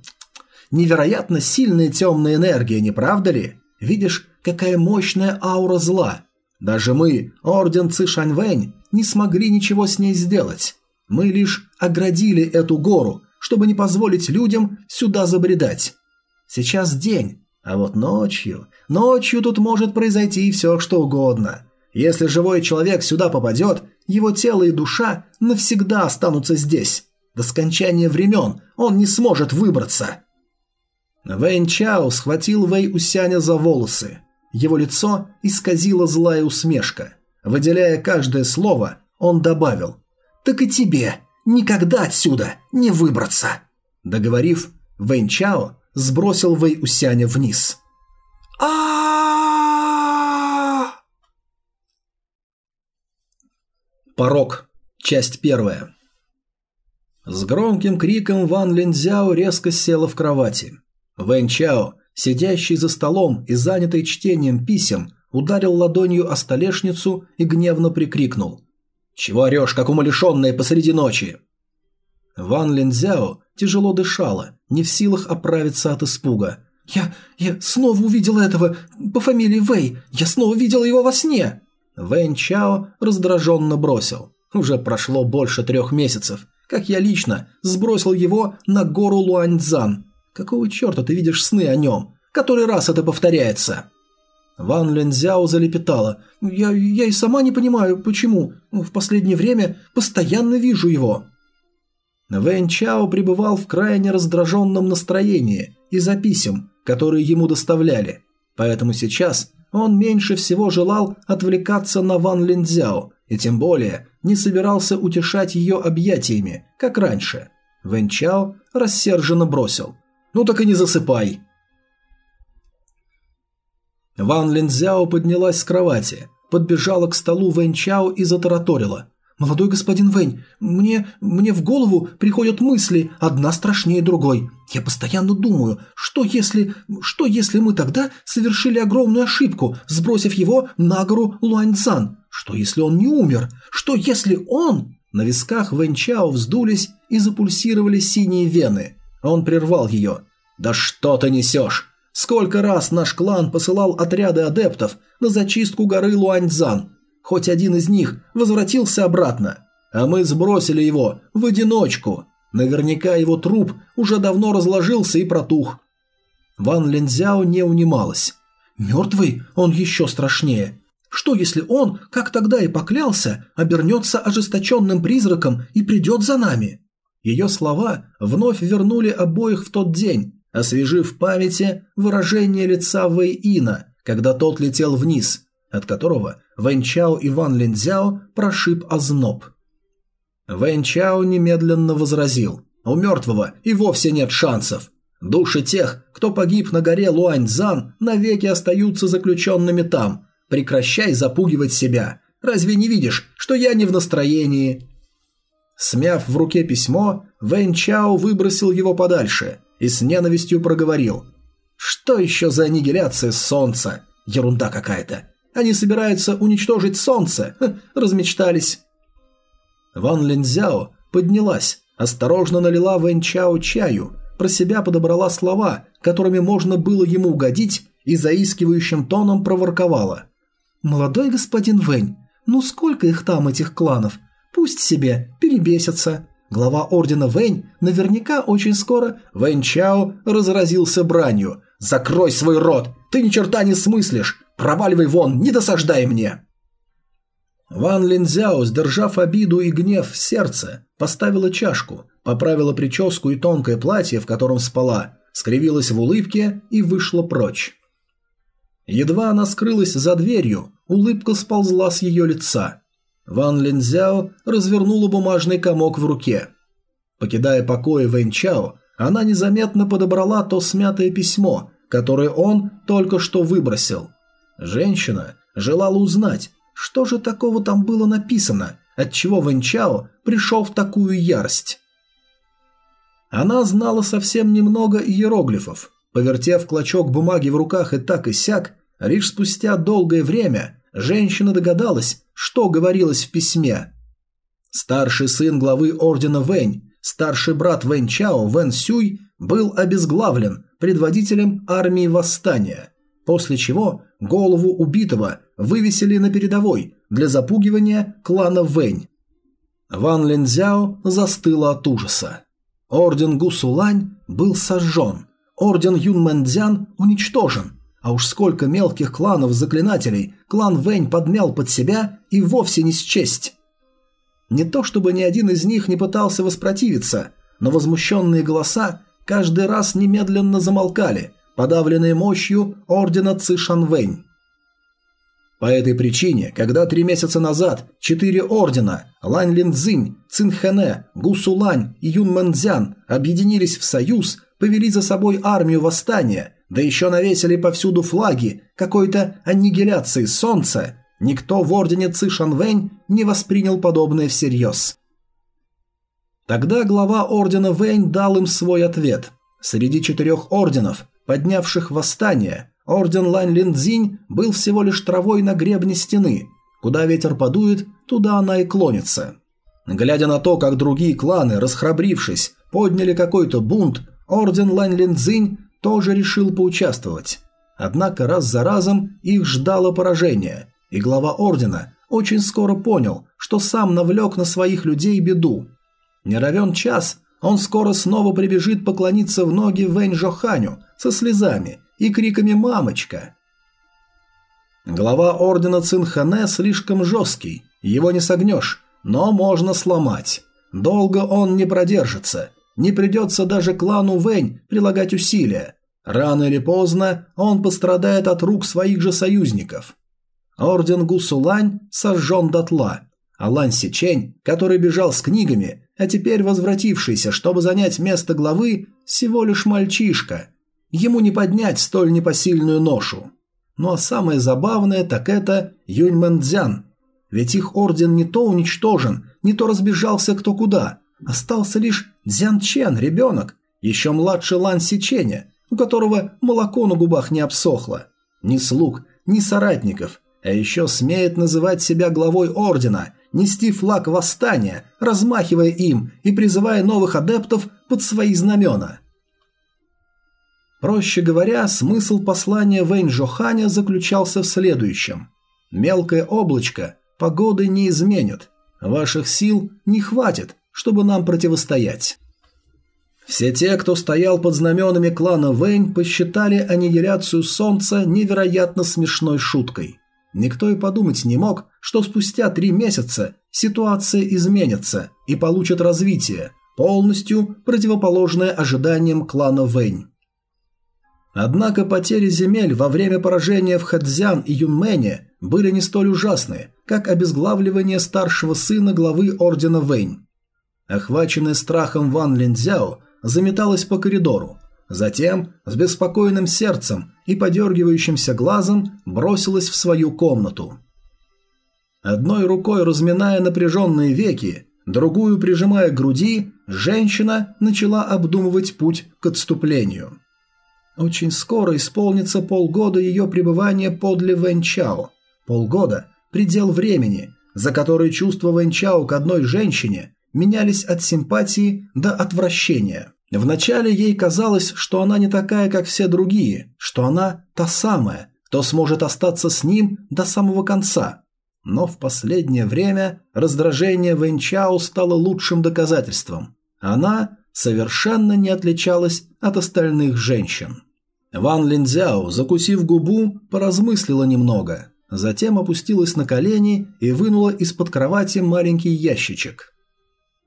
«Невероятно сильная темная энергия, не правда ли? Видишь, какая мощная аура зла. Даже мы, Орден Ци Шаньвэнь, не смогли ничего с ней сделать. Мы лишь оградили эту гору, чтобы не позволить людям сюда забредать. Сейчас день, а вот ночью... Ночью тут может произойти все, что угодно. Если живой человек сюда попадет, его тело и душа навсегда останутся здесь. До скончания времен он не сможет выбраться. Вэнь Чао схватил Вэй Усяня за волосы. Его лицо исказило злая усмешка. Выделяя каждое слово, он добавил «Так и тебе никогда отсюда не выбраться!» Договорив, Вэнь Чао сбросил Вэй Усяня вниз. а Порог. Часть первая. С громким криком Ван Линзяо резко села в кровати. Вэнь Чао сидящий за столом и занятый чтением писем, ударил ладонью о столешницу и гневно прикрикнул. «Чего орешь, как умалишенная посреди ночи?» Ван Линзяо тяжело дышала, не в силах оправиться от испуга. «Я... я снова увидела этого... по фамилии Вэй. Я снова видела его во сне!» Вэнь Чао раздраженно бросил. «Уже прошло больше трех месяцев, как я лично сбросил его на гору Луаньцзан. Какого черта ты видишь сны о нем? Который раз это повторяется?» Ван Лензяо залепетала. «Я, я и сама не понимаю, почему. В последнее время постоянно вижу его». Вэн Чао пребывал в крайне раздраженном настроении из-за писем, которые ему доставляли. Поэтому сейчас он меньше всего желал отвлекаться на Ван Линзяо и тем более не собирался утешать ее объятиями, как раньше. Вэн Чао рассерженно бросил. «Ну так и не засыпай». Ван Линзяо поднялась с кровати, подбежала к столу Вэнь Чао и затараторила. «Молодой господин Вэнь, мне, мне в голову приходят мысли, одна страшнее другой. Я постоянно думаю, что если, что если мы тогда совершили огромную ошибку, сбросив его на гору Луаньцан? Что если он не умер? Что если он...» На висках Вэнь Чао вздулись и запульсировали синие вены – он прервал ее. «Да что ты несешь? Сколько раз наш клан посылал отряды адептов на зачистку горы Луаньцзан? Хоть один из них возвратился обратно. А мы сбросили его в одиночку. Наверняка его труп уже давно разложился и протух». Ван Линзяо не унималась. «Мертвый? Он еще страшнее. Что, если он, как тогда и поклялся, обернется ожесточенным призраком и придет за нами?» Ее слова вновь вернули обоих в тот день, освежив в памяти выражение лица Вэй Ина, когда тот летел вниз, от которого Вэнь Чао и Ван Линзяо прошиб озноб. Вэнь Чао немедленно возразил. У мертвого и вовсе нет шансов. Души тех, кто погиб на горе Луаньцзан, навеки остаются заключенными там. Прекращай запугивать себя. Разве не видишь, что я не в настроении?» Смяв в руке письмо, Вэнь Чао выбросил его подальше и с ненавистью проговорил. «Что еще за аннигиляция солнца? Ерунда какая-то. Они собираются уничтожить солнце. Ха, размечтались». Ван Линзяо поднялась, осторожно налила Вэнь Чао чаю, про себя подобрала слова, которыми можно было ему угодить, и заискивающим тоном проворковала. «Молодой господин Вэнь, ну сколько их там, этих кланов? Пусть себе перебесятся». Глава ордена Вэнь наверняка очень скоро Вэнь Чао разразился бранью. «Закрой свой рот! Ты ни черта не смыслишь! Проваливай вон, не досаждай мне!» Ван Линзяо, сдержав обиду и гнев в сердце, поставила чашку, поправила прическу и тонкое платье, в котором спала, скривилась в улыбке и вышла прочь. Едва она скрылась за дверью, улыбка сползла с ее лица. Ван Линзяо развернула бумажный комок в руке. Покидая покои Вэнь Чао, она незаметно подобрала то смятое письмо, которое он только что выбросил. Женщина желала узнать, что же такого там было написано, отчего Вэнчао пришел в такую ярость? Она знала совсем немного иероглифов. Повертев клочок бумаги в руках и так и сяк, лишь спустя долгое время женщина догадалась, что говорилось в письме. Старший сын главы ордена Вэнь, старший брат Вэнь Чао, Вэн Сюй, был обезглавлен предводителем армии восстания, после чего голову убитого вывесили на передовой для запугивания клана Вэнь. Ван Линзяо застыла от ужаса. Орден Гусулань был сожжен, орден Юнмэнцзян уничтожен, а уж сколько мелких кланов-заклинателей клан Вэнь подмял под себя и вовсе не счесть. Не то чтобы ни один из них не пытался воспротивиться, но возмущенные голоса каждый раз немедленно замолкали, подавленные мощью ордена Цишанвэнь. По этой причине, когда три месяца назад четыре ордена Лань Линдзинь, Цинхэне, Гусулань и Юн Мэнцзян объединились в союз, повели за собой армию восстания, да еще навесили повсюду флаги какой-то аннигиляции солнца, никто в ордене Ци Шанвэнь не воспринял подобное всерьез. Тогда глава ордена Вэнь дал им свой ответ. Среди четырех орденов, поднявших восстание, Орден Лань Линдзинь был всего лишь травой на гребне стены. Куда ветер подует, туда она и клонится. Глядя на то, как другие кланы, расхрабрившись, подняли какой-то бунт, Орден Лань Линдзинь тоже решил поучаствовать. Однако раз за разом их ждало поражение, и глава Ордена очень скоро понял, что сам навлек на своих людей беду. Не равен час, он скоро снова прибежит поклониться в ноги Вэнь Жоханю со слезами и криками «Мамочка!». Глава ордена Цинхане слишком жесткий, его не согнешь, но можно сломать. Долго он не продержится, не придется даже клану Вэнь прилагать усилия. Рано или поздно он пострадает от рук своих же союзников. Орден Гусулань сожжен дотла, а Лань Сичень, который бежал с книгами, а теперь возвратившийся, чтобы занять место главы, всего лишь мальчишка, Ему не поднять столь непосильную ношу. Ну а самое забавное, так это Юньмэнцзян. Ведь их орден не то уничтожен, не то разбежался кто куда. Остался лишь Дзян Чен, ребенок, еще младше Лан Сиченя, у которого молоко на губах не обсохло. Ни слуг, ни соратников, а еще смеет называть себя главой ордена, нести флаг восстания, размахивая им и призывая новых адептов под свои знамена. Проще говоря, смысл послания Вэнь Жоханя заключался в следующем. «Мелкое облачко погоды не изменит. Ваших сил не хватит, чтобы нам противостоять». Все те, кто стоял под знаменами клана Вэнь, посчитали аннигиляцию Солнца невероятно смешной шуткой. Никто и подумать не мог, что спустя три месяца ситуация изменится и получит развитие, полностью противоположное ожиданиям клана Вэнь. Однако потери земель во время поражения в Хэцзян и Юнмэне были не столь ужасны, как обезглавливание старшего сына главы Ордена Вэнь. Охваченная страхом Ван Линдзяо заметалась по коридору, затем с беспокойным сердцем и подергивающимся глазом бросилась в свою комнату. Одной рукой разминая напряженные веки, другую прижимая к груди, женщина начала обдумывать путь к отступлению. Очень скоро исполнится полгода ее пребывания подле Вэнчао. Полгода – предел времени, за который чувства Вэнчао к одной женщине менялись от симпатии до отвращения. Вначале ей казалось, что она не такая, как все другие, что она та самая, кто сможет остаться с ним до самого конца. Но в последнее время раздражение Вэнчао стало лучшим доказательством. Она совершенно не отличалась от остальных женщин. Ван Линзяо, закусив губу, поразмыслила немного, затем опустилась на колени и вынула из-под кровати маленький ящичек.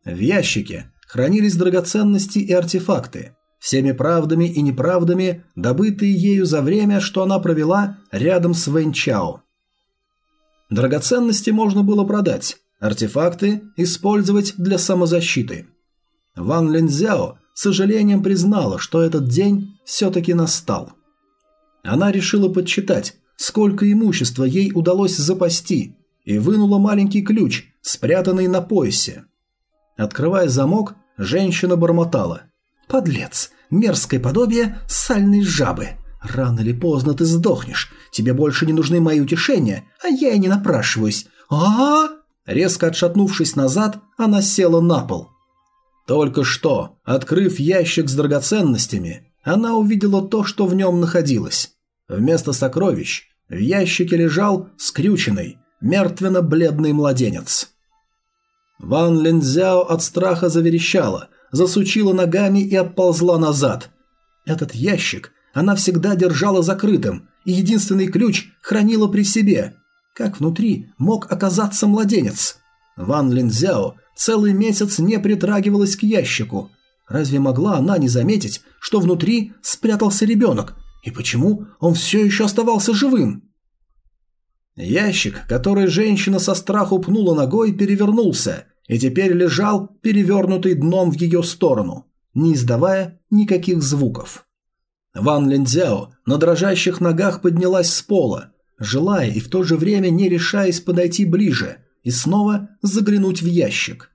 В ящике хранились драгоценности и артефакты, всеми правдами и неправдами, добытые ею за время, что она провела рядом с Вэнь Чао. Драгоценности можно было продать, артефакты использовать для самозащиты. Ван Линзяо с сожалением признала, что этот день все-таки настал. Она решила подсчитать, сколько имущества ей удалось запасти, и вынула маленький ключ, спрятанный на поясе. Открывая замок, женщина бормотала. «Подлец! Мерзкое подобие сальной жабы! Рано или поздно ты сдохнешь. Тебе больше не нужны мои утешения, а я и не напрашиваюсь. а, -а, -а Резко отшатнувшись назад, она села на пол. Только что, открыв ящик с драгоценностями, она увидела то, что в нем находилось. Вместо сокровищ в ящике лежал скрюченный, мертвенно-бледный младенец. Ван Линзяо от страха заверещала, засучила ногами и отползла назад. Этот ящик она всегда держала закрытым, и единственный ключ хранила при себе. Как внутри мог оказаться младенец? Ван Линзяо целый месяц не притрагивалась к ящику. Разве могла она не заметить, что внутри спрятался ребенок? И почему он все еще оставался живым? Ящик, который женщина со страху пнула ногой, перевернулся и теперь лежал перевернутый дном в ее сторону, не издавая никаких звуков. Ван Линдзяо на дрожащих ногах поднялась с пола, желая и в то же время не решаясь подойти ближе и снова заглянуть в ящик.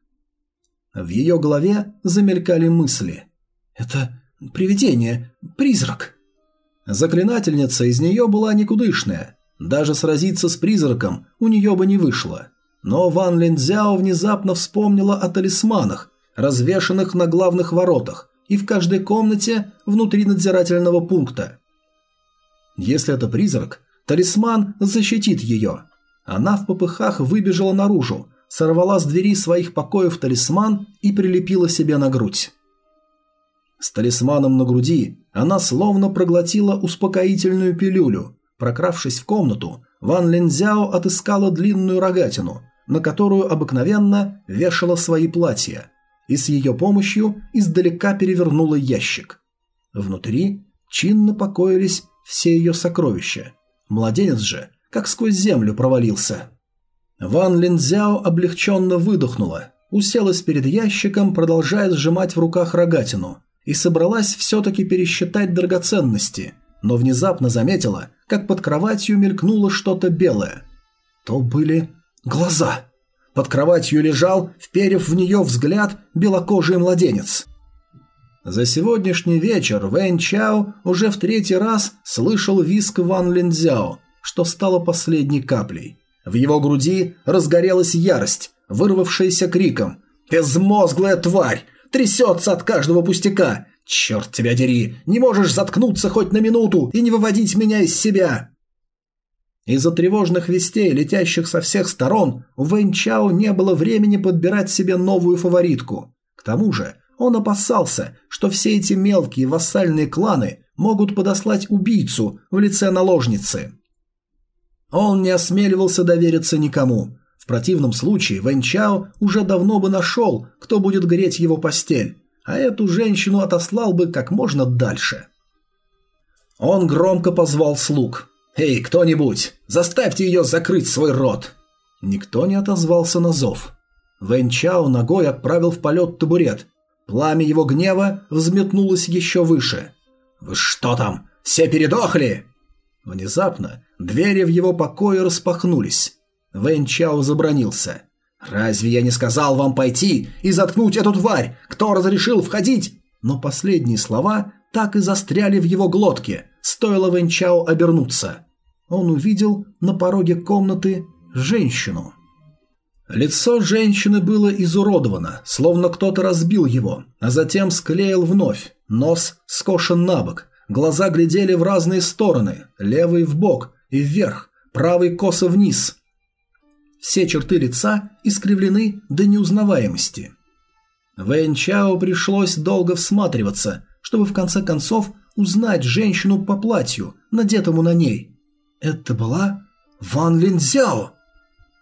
В ее голове замелькали мысли. «Это привидение, призрак». Заклинательница из нее была никудышная, даже сразиться с призраком у нее бы не вышло. Но Ван Линдзяо внезапно вспомнила о талисманах, развешанных на главных воротах, и в каждой комнате внутри надзирательного пункта. Если это призрак, талисман защитит ее. Она в попыхах выбежала наружу, сорвала с двери своих покоев талисман и прилепила себе на грудь. С талисманом на груди она словно проглотила успокоительную пилюлю. Прокравшись в комнату, Ван Линзяо отыскала длинную рогатину, на которую обыкновенно вешала свои платья и с ее помощью издалека перевернула ящик. Внутри чинно покоились все ее сокровища. Младенец же, как сквозь землю провалился. Ван Линзяо облегченно выдохнула, уселась перед ящиком, продолжая сжимать в руках рогатину, и собралась все-таки пересчитать драгоценности, но внезапно заметила, как под кроватью мелькнуло что-то белое. То были глаза. Под кроватью лежал, вперев в нее взгляд, белокожий младенец. За сегодняшний вечер Вэн Чао уже в третий раз слышал виск Ван Линдзяо, что стало последней каплей. В его груди разгорелась ярость, вырвавшаяся криком «Безмозглая тварь! Трясется от каждого пустяка! Черт тебя дери! Не можешь заткнуться хоть на минуту и не выводить меня из себя!» Из-за тревожных вестей, летящих со всех сторон, у Вэнь не было времени подбирать себе новую фаворитку. К тому же он опасался, что все эти мелкие вассальные кланы могут подослать убийцу в лице наложницы. Он не осмеливался довериться никому. В противном случае Вэнь Чао уже давно бы нашел, кто будет греть его постель, а эту женщину отослал бы как можно дальше. Он громко позвал слуг. «Эй, кто-нибудь, заставьте ее закрыть свой рот!» Никто не отозвался на зов. Вэнь Чао ногой отправил в полет табурет. Пламя его гнева взметнулось еще выше. «Вы что там, все передохли?» Внезапно двери в его покое распахнулись. Вэнь Чао забронился. «Разве я не сказал вам пойти и заткнуть эту тварь? Кто разрешил входить?» Но последние слова так и застряли в его глотке, стоило Вэнь Чао обернуться. Он увидел на пороге комнаты женщину. Лицо женщины было изуродовано, словно кто-то разбил его, а затем склеил вновь. Нос скошен на бок, глаза глядели в разные стороны, левый в бок и вверх, правый косо вниз. Все черты лица искривлены до неузнаваемости. Вэнь Чао пришлось долго всматриваться, чтобы в конце концов узнать женщину по платью, надетому на ней. Это была Ван Линзяо.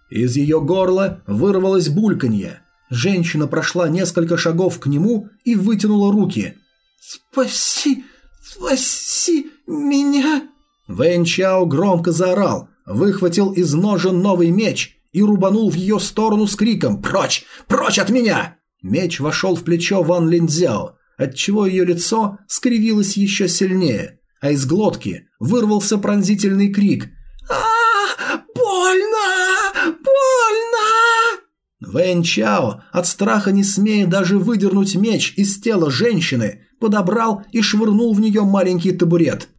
Из ее горла вырвалось бульканье. Женщина прошла несколько шагов к нему и вытянула руки. «Спаси, спаси меня!» Вэнь Чао громко заорал, выхватил из ножен новый меч и рубанул в ее сторону с криком «Прочь! Прочь от меня!» Меч вошел в плечо Ван Линдзяо, отчего ее лицо скривилось еще сильнее, а из глотки вырвался пронзительный крик а, Больно! Больно!» Вэнь Чао, от страха не смея даже выдернуть меч из тела женщины, подобрал и швырнул в нее маленький табурет.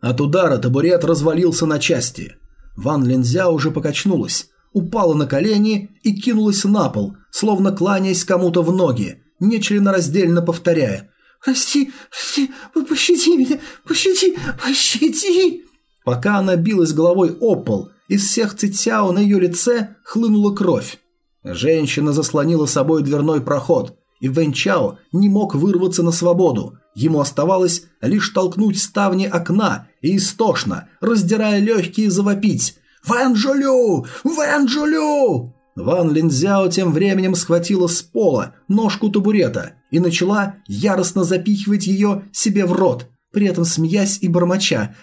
От удара табурет развалился на части. Ван Линзя уже покачнулась, упала на колени и кинулась на пол, словно кланяясь кому-то в ноги, нечленораздельно повторяя «Прости, прости, пощади меня, пощади, пощади!» Пока она билась головой о пол, из всех цитяо на ее лице хлынула кровь. Женщина заслонила собой дверной проход, и Вэн Чао не мог вырваться на свободу. Ему оставалось лишь толкнуть ставни окна и истошно, раздирая легкие, завопить «Вэн Джулю! Вэн Джулю!» Ван Линзяо тем временем схватила с пола ножку табурета и начала яростно запихивать ее себе в рот, при этом смеясь и бормоча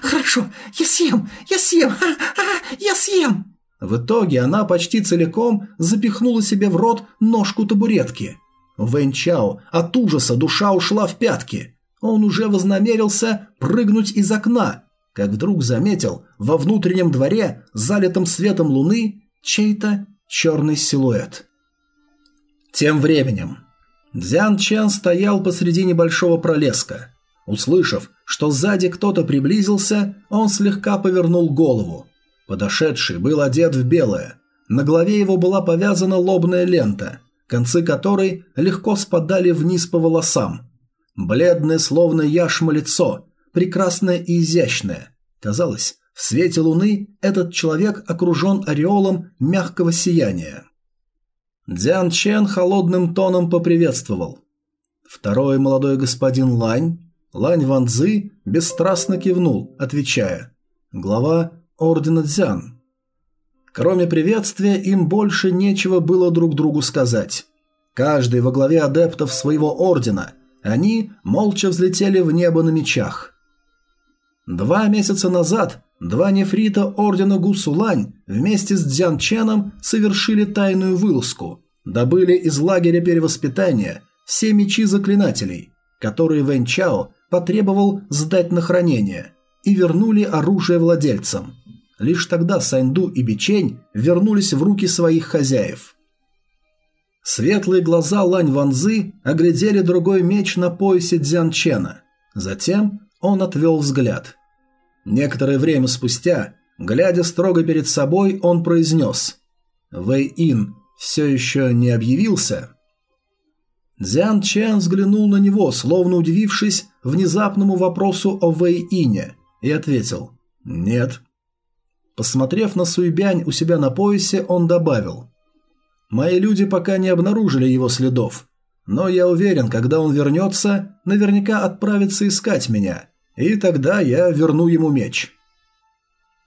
«Хорошо, я съем, я съем, а, а, я съем!» В итоге она почти целиком запихнула себе в рот ножку табуретки. Вэн Чао от ужаса душа ушла в пятки. Он уже вознамерился прыгнуть из окна, как вдруг заметил во внутреннем дворе, залитом светом луны, чей-то черный силуэт. Тем временем Дзян Чан стоял посреди небольшого пролеска. Услышав, что сзади кто-то приблизился, он слегка повернул голову. Подошедший был одет в белое. На голове его была повязана лобная лента, концы которой легко спадали вниз по волосам. Бледное, словно яшма лицо, прекрасное и изящное. Казалось, в свете луны этот человек окружен ореолом мягкого сияния. Дзян Чен холодным тоном поприветствовал. Второй молодой господин Лань Лань Ван Цзы бесстрастно кивнул, отвечая «Глава Ордена Дзян». Кроме приветствия, им больше нечего было друг другу сказать. Каждый во главе адептов своего ордена, они молча взлетели в небо на мечах. Два месяца назад два нефрита Ордена Гусулань вместе с Дзян Ченом совершили тайную вылазку, добыли из лагеря перевоспитания все мечи заклинателей, которые Вэнь Чао потребовал сдать на хранение и вернули оружие владельцам. Лишь тогда Саньду и Бичень вернулись в руки своих хозяев. Светлые глаза Лань Ванзы оглядели другой меч на поясе Дзян Чена. Затем он отвел взгляд. Некоторое время спустя, глядя строго перед собой, он произнес «Вэй Ин все еще не объявился?» Дзян Чен взглянул на него, словно удивившись внезапному вопросу о Вэй Ине, и ответил «Нет». Посмотрев на Суйбянь у себя на поясе, он добавил «Мои люди пока не обнаружили его следов, но я уверен, когда он вернется, наверняка отправится искать меня, и тогда я верну ему меч».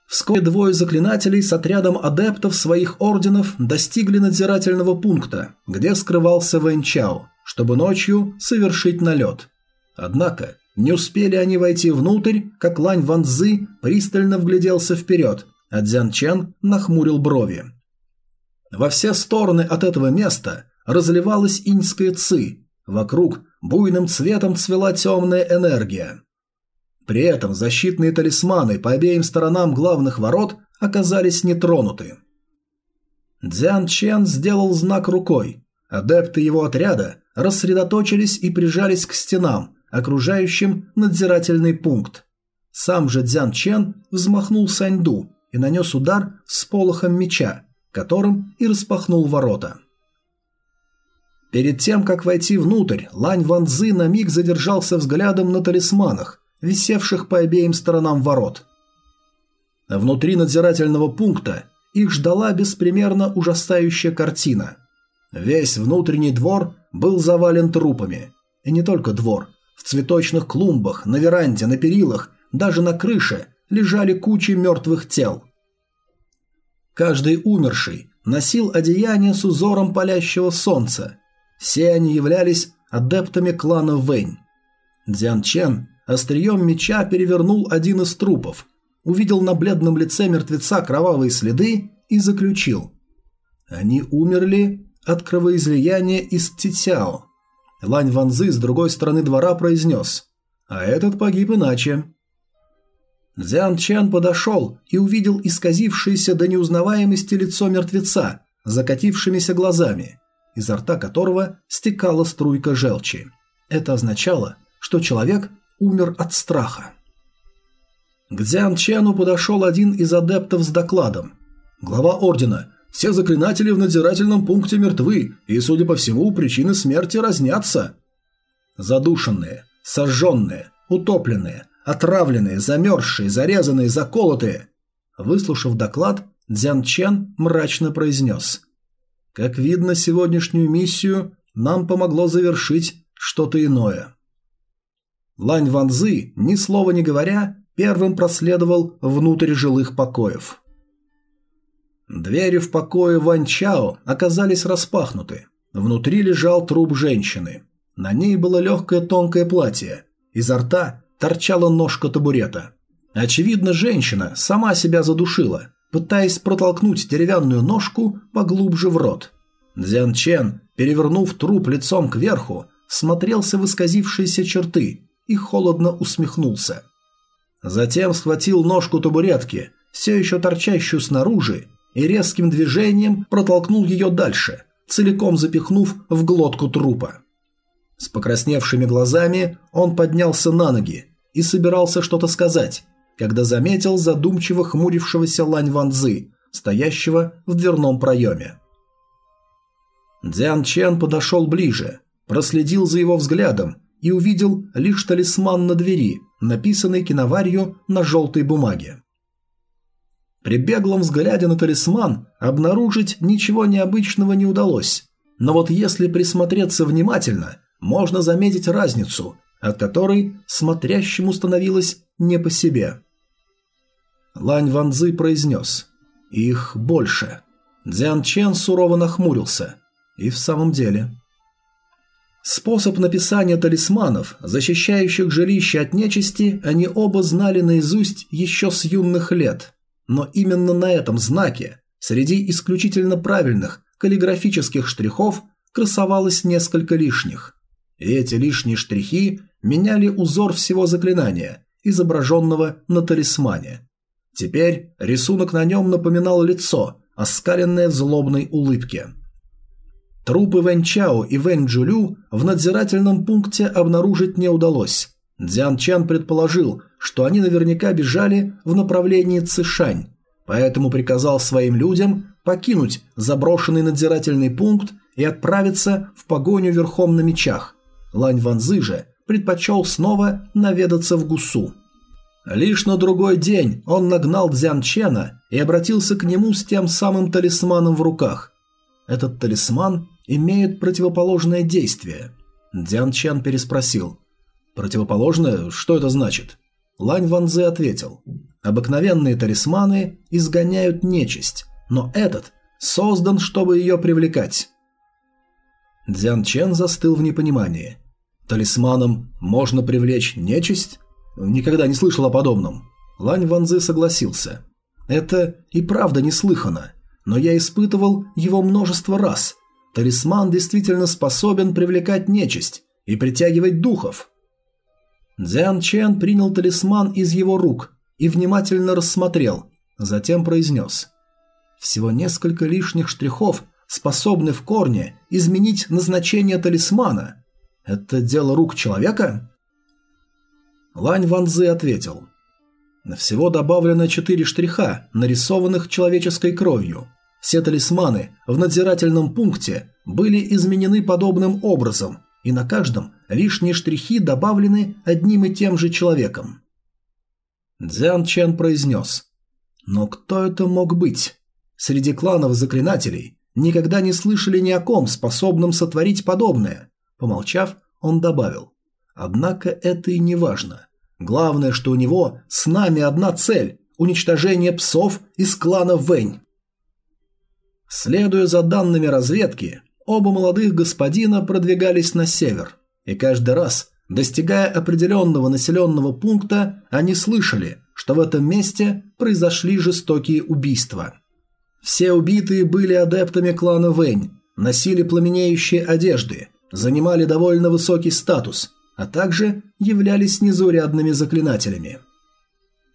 Вскоре двое заклинателей с отрядом адептов своих орденов достигли надзирательного пункта, где скрывался Вэнчао, чтобы ночью совершить налет. Однако не успели они войти внутрь, как Лань Ванзы пристально вгляделся вперед, а Дзян Чен нахмурил брови. Во все стороны от этого места разливалась иньская ци, вокруг буйным цветом цвела темная энергия. При этом защитные талисманы по обеим сторонам главных ворот оказались нетронуты. Дзян Чен сделал знак рукой. Адепты его отряда рассредоточились и прижались к стенам, окружающим надзирательный пункт. Сам же Дзян Чен взмахнул Саньду и нанес удар с полохом меча, которым и распахнул ворота. Перед тем, как войти внутрь, Лань Ван Цзы на миг задержался взглядом на талисманах, висевших по обеим сторонам ворот. Внутри надзирательного пункта их ждала беспримерно ужасающая картина. Весь внутренний двор был завален трупами. И не только двор. В цветочных клумбах, на веранде, на перилах, даже на крыше лежали кучи мертвых тел. Каждый умерший носил одеяние с узором палящего солнца. Все они являлись адептами клана Вэнь. Дзян Чен острием меча перевернул один из трупов, увидел на бледном лице мертвеца кровавые следы и заключил. Они умерли от кровоизлияния из Титяо. Лань Ванзы с другой стороны двора произнес, а этот погиб иначе. Дзян Чан подошел и увидел исказившееся до неузнаваемости лицо мертвеца, закатившимися глазами, изо рта которого стекала струйка желчи. Это означало, что человек умер от страха. К Дзян Чену подошел один из адептов с докладом. Глава ордена. Все заклинатели в надзирательном пункте мертвы, и, судя по всему, причины смерти разнятся. Задушенные, сожженные, утопленные, отравленные, замерзшие, зарезанные, заколотые. Выслушав доклад, Дзян Чен мрачно произнес. «Как видно, сегодняшнюю миссию нам помогло завершить что-то иное». Лань Ванзы, ни слова не говоря, первым проследовал внутрь жилых покоев. Двери в покое Вань Чао оказались распахнуты. Внутри лежал труп женщины. На ней было легкое тонкое платье. Изо рта торчала ножка табурета. Очевидно, женщина сама себя задушила, пытаясь протолкнуть деревянную ножку поглубже в рот. Дзян Чен, перевернув труп лицом кверху, смотрелся в исказившиеся черты и холодно усмехнулся. Затем схватил ножку табуретки, все еще торчащую снаружи, и резким движением протолкнул ее дальше, целиком запихнув в глотку трупа. С покрасневшими глазами он поднялся на ноги и собирался что-то сказать, когда заметил задумчиво хмурившегося Лань Ванзы, стоящего в дверном проеме. Дзян Чен подошел ближе, проследил за его взглядом и увидел лишь талисман на двери, написанный киноварью на желтой бумаге. При беглом взгляде на талисман обнаружить ничего необычного не удалось, но вот если присмотреться внимательно, можно заметить разницу, от которой смотрящему становилось не по себе. Лань Ванзы произнес «Их больше». Дзян Чен сурово нахмурился. И в самом деле – Способ написания талисманов, защищающих жилище от нечисти, они оба знали наизусть еще с юных лет. Но именно на этом знаке, среди исключительно правильных каллиграфических штрихов, красовалось несколько лишних. И эти лишние штрихи меняли узор всего заклинания, изображенного на талисмане. Теперь рисунок на нем напоминал лицо, оскаленное в злобной улыбке. Трупы Вэнь Чао и Вэнь Джулю в надзирательном пункте обнаружить не удалось. Дзян Чан предположил, что они наверняка бежали в направлении Цишань, поэтому приказал своим людям покинуть заброшенный надзирательный пункт и отправиться в погоню верхом на мечах. Лань Ванзы же предпочел снова наведаться в Гусу. Лишь на другой день он нагнал Дзян Чена и обратился к нему с тем самым талисманом в руках. Этот талисман имеет противоположное действие. Дзян Чан переспросил. «Противоположное? Что это значит?» Лань Ванзе ответил. Обыкновенные талисманы изгоняют нечисть, но этот создан, чтобы ее привлекать. Дзян Чен застыл в непонимании. Талисманом можно привлечь нечисть? Никогда не слышал о подобном. Лань Ванзы согласился. Это и правда неслыханно, но я испытывал его множество раз. Талисман действительно способен привлекать нечисть и притягивать духов. Дзян Чен принял талисман из его рук и внимательно рассмотрел, затем произнес. Всего несколько лишних штрихов способны в корне изменить назначение талисмана. Это дело рук человека? Лань Ванзы ответил. Всего добавлено четыре штриха, нарисованных человеческой кровью. Все талисманы в надзирательном пункте были изменены подобным образом, и на каждом лишние штрихи добавлены одним и тем же человеком. Дзян Чен произнес. Но кто это мог быть? Среди кланов заклинателей никогда не слышали ни о ком, способном сотворить подобное. Помолчав, он добавил. Однако это и не важно. Главное, что у него с нами одна цель – уничтожение псов из клана Вэнь. Следуя за данными разведки, оба молодых господина продвигались на север, и каждый раз, достигая определенного населенного пункта, они слышали, что в этом месте произошли жестокие убийства. Все убитые были адептами клана Вэнь, носили пламенеющие одежды, занимали довольно высокий статус – а также являлись незаурядными заклинателями.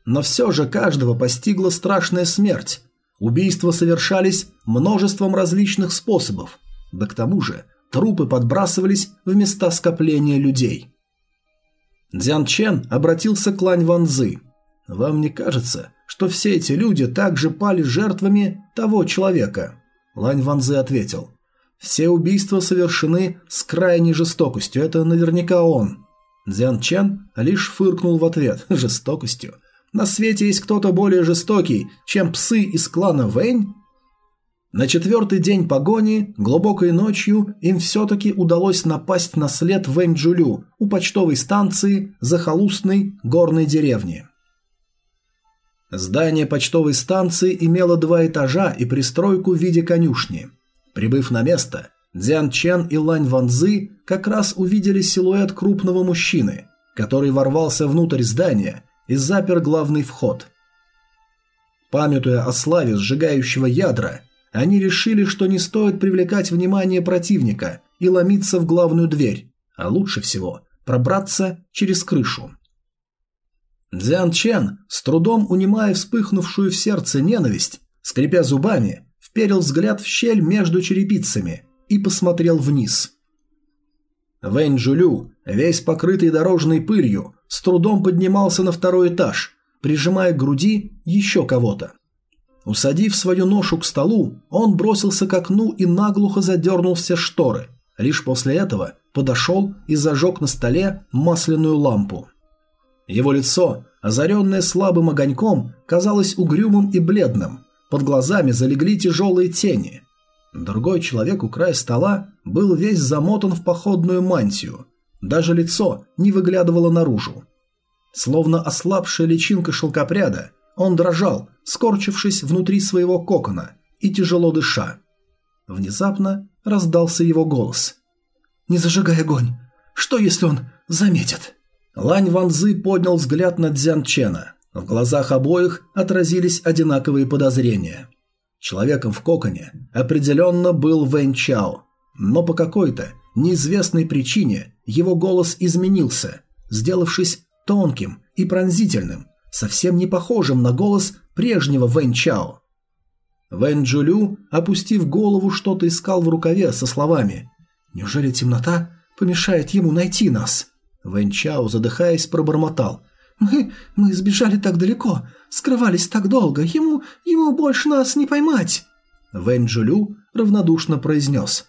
Но все же каждого постигла страшная смерть. Убийства совершались множеством различных способов, да к тому же трупы подбрасывались в места скопления людей. Дзян Чен обратился к Лань Ванзы. «Вам не кажется, что все эти люди также пали жертвами того человека?» Лань Ванзы ответил. Все убийства совершены с крайней жестокостью, это наверняка он. Дзян Чен лишь фыркнул в ответ. <laughs> Жестокостью? На свете есть кто-то более жестокий, чем псы из клана Вэнь? На четвертый день погони, глубокой ночью, им все-таки удалось напасть на след Вэнь Джулю у почтовой станции захолустной горной деревни. Здание почтовой станции имело два этажа и пристройку в виде конюшни – Прибыв на место, Дзян Чен и Лань Ванзы как раз увидели силуэт крупного мужчины, который ворвался внутрь здания и запер главный вход. Памятуя о славе сжигающего ядра, они решили, что не стоит привлекать внимание противника и ломиться в главную дверь, а лучше всего пробраться через крышу. Дзян Чен, с трудом унимая вспыхнувшую в сердце ненависть, скрипя зубами, вперил взгляд в щель между черепицами и посмотрел вниз. Вэнь Джулю, весь покрытый дорожной пылью, с трудом поднимался на второй этаж, прижимая к груди еще кого-то. Усадив свою ношу к столу, он бросился к окну и наглухо задернул все шторы. Лишь после этого подошел и зажег на столе масляную лампу. Его лицо, озаренное слабым огоньком, казалось угрюмым и бледным, под глазами залегли тяжелые тени. Другой человек у края стола был весь замотан в походную мантию. Даже лицо не выглядывало наружу. Словно ослабшая личинка шелкопряда, он дрожал, скорчившись внутри своего кокона и тяжело дыша. Внезапно раздался его голос. «Не зажигай огонь! Что, если он заметит?» Лань Ванзы поднял взгляд на Дзян Чена – в глазах обоих отразились одинаковые подозрения. Человеком в коконе определенно был Вэнь Чао, но по какой-то неизвестной причине его голос изменился, сделавшись тонким и пронзительным, совсем не похожим на голос прежнего Вэнь Чао. Вэнь Джулю, опустив голову, что-то искал в рукаве со словами «Неужели темнота помешает ему найти нас?» Вэнь Чао, задыхаясь, пробормотал мы... мы сбежали так далеко, скрывались так долго, ему... ему больше нас не поймать!» Вэнь Джулю равнодушно произнес.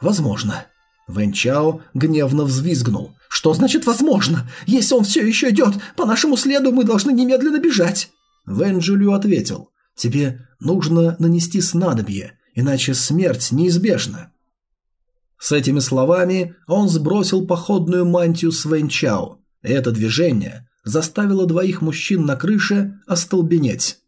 «Возможно». Вэнь Чао гневно взвизгнул. «Что значит «возможно»? Если он все еще идет, по нашему следу мы должны немедленно бежать!» Вэнь Джулю ответил. «Тебе нужно нанести снадобье, иначе смерть неизбежна». С этими словами он сбросил походную мантию с Вэнь Чао. Это движение заставило двоих мужчин на крыше остолбенеть.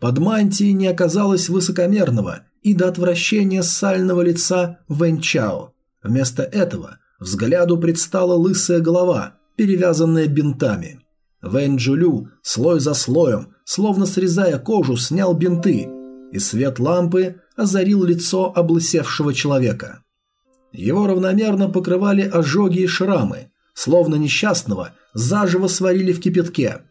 Под мантией не оказалось высокомерного и до отвращения сального лица Вэнь Чао. Вместо этого взгляду предстала лысая голова, перевязанная бинтами. Вэнь Джулю слой за слоем, словно срезая кожу, снял бинты, и свет лампы озарил лицо облысевшего человека. Его равномерно покрывали ожоги и шрамы, словно несчастного заживо сварили в кипятке.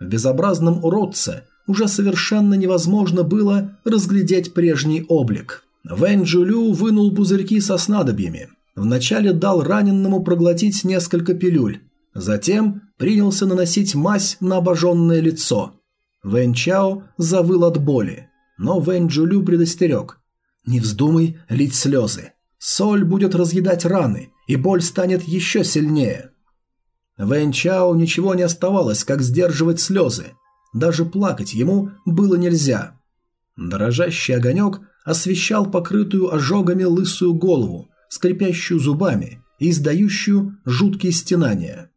В безобразном уродце уже совершенно невозможно было разглядеть прежний облик. Вэнь Джулю вынул пузырьки со снадобьями. Вначале дал раненному проглотить несколько пилюль, затем принялся наносить мазь на обожженное лицо. Вэнь Чао завыл от боли, но Вэнь Джулю предостерег. «Не вздумай лить слезы. Соль будет разъедать раны, и боль станет еще сильнее. Вэнь Чао ничего не оставалось, как сдерживать слезы. Даже плакать ему было нельзя. Дрожащий огонек освещал покрытую ожогами лысую голову, скрипящую зубами и издающую жуткие стенания.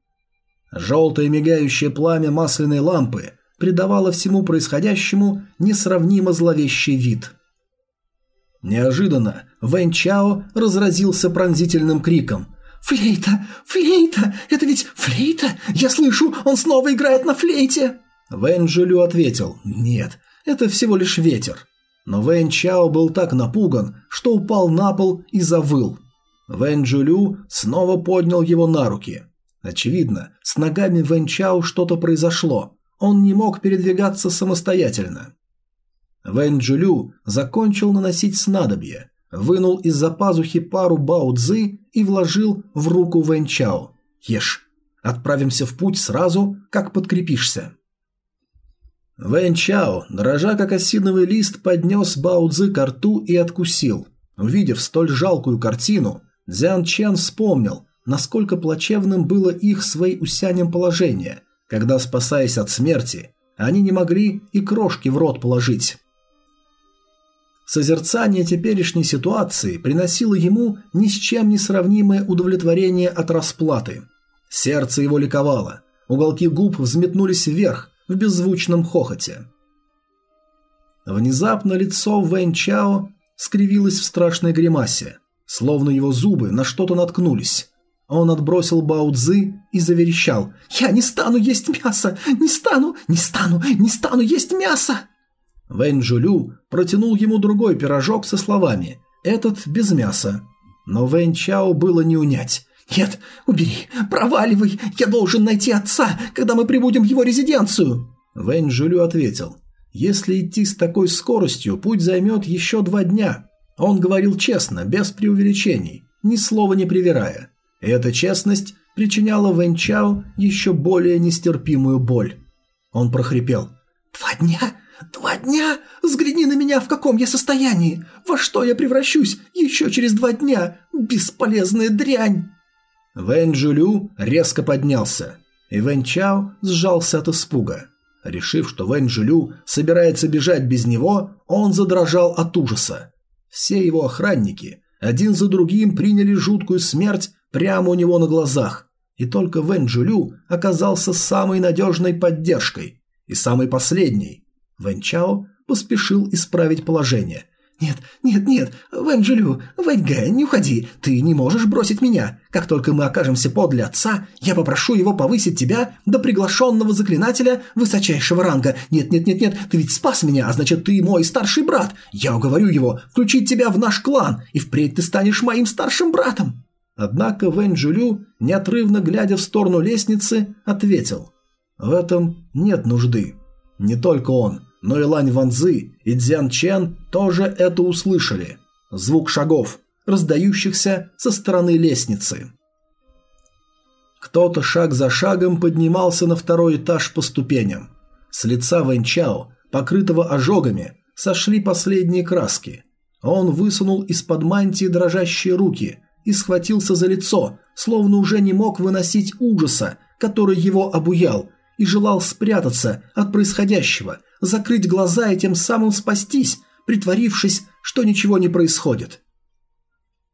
Желтое мигающее пламя масляной лампы придавало всему происходящему несравнимо зловещий вид – Неожиданно Вэнь Чао разразился пронзительным криком. «Флейта! Флейта! Это ведь флейта! Я слышу, он снова играет на флейте!» Вэнь Жилю ответил «Нет, это всего лишь ветер». Но Вэнь Чао был так напуган, что упал на пол и завыл. Вэнь Джулю снова поднял его на руки. Очевидно, с ногами Вэнь Чао что-то произошло. Он не мог передвигаться самостоятельно. Вэнь Джулю закончил наносить снадобье, вынул из-за пазухи пару бао цзы и вложил в руку Вэнь Чао. «Ешь. Отправимся в путь сразу, как подкрепишься». Вэнь Чао, дрожа как осиновый лист, поднес Бао Цзы к рту и откусил. Увидев столь жалкую картину, Дзян Чен вспомнил, насколько плачевным было их с Вэй Усянем положение, когда, спасаясь от смерти, они не могли и крошки в рот положить. Созерцание теперешней ситуации приносило ему ни с чем не сравнимое удовлетворение от расплаты. Сердце его ликовало, уголки губ взметнулись вверх в беззвучном хохоте. Внезапно лицо Вэнь Чао скривилось в страшной гримасе, словно его зубы на что-то наткнулись. Он отбросил Бао Цзы и заверещал «Я не стану есть мясо! Не стану! Не стану! Не стану есть мясо!» Вэнь Джулю протянул ему другой пирожок со словами «Этот без мяса». Но Вэнь Чао было не унять. «Нет, убери, проваливай, я должен найти отца, когда мы прибудем в его резиденцию!» Вэнь Джулю ответил «Если идти с такой скоростью, путь займет еще два дня». Он говорил честно, без преувеличений, ни слова не привирая. И эта честность причиняла Вэнь Чао еще более нестерпимую боль. Он прохрипел «Два дня? «Два дня? Взгляни на меня, в каком я состоянии! Во что я превращусь еще через два дня? Бесполезная дрянь!» Вэнь Джулю резко поднялся, и Вэнь Чао сжался от испуга. Решив, что Вэнь Джулю собирается бежать без него, он задрожал от ужаса. Все его охранники один за другим приняли жуткую смерть прямо у него на глазах, и только Вэнь Джулю оказался самой надежной поддержкой и самой последней, Вэнь Чао поспешил исправить положение. «Нет, нет, нет, Вэнь Джилю, Вэнь Гэ, не уходи, ты не можешь бросить меня. Как только мы окажемся подле отца, я попрошу его повысить тебя до приглашенного заклинателя высочайшего ранга. Нет, нет, нет, нет, ты ведь спас меня, а значит, ты мой старший брат. Я уговорю его включить тебя в наш клан, и впредь ты станешь моим старшим братом». Однако Вэнь Джилю, неотрывно глядя в сторону лестницы, ответил. «В этом нет нужды. Не только он» но и Лань Ванзы и Дзян Чен тоже это услышали. Звук шагов, раздающихся со стороны лестницы. Кто-то шаг за шагом поднимался на второй этаж по ступеням. С лица Вэнчао, покрытого ожогами, сошли последние краски. Он высунул из-под мантии дрожащие руки и схватился за лицо, словно уже не мог выносить ужаса, который его обуял, и желал спрятаться от происходящего – закрыть глаза и тем самым спастись, притворившись, что ничего не происходит.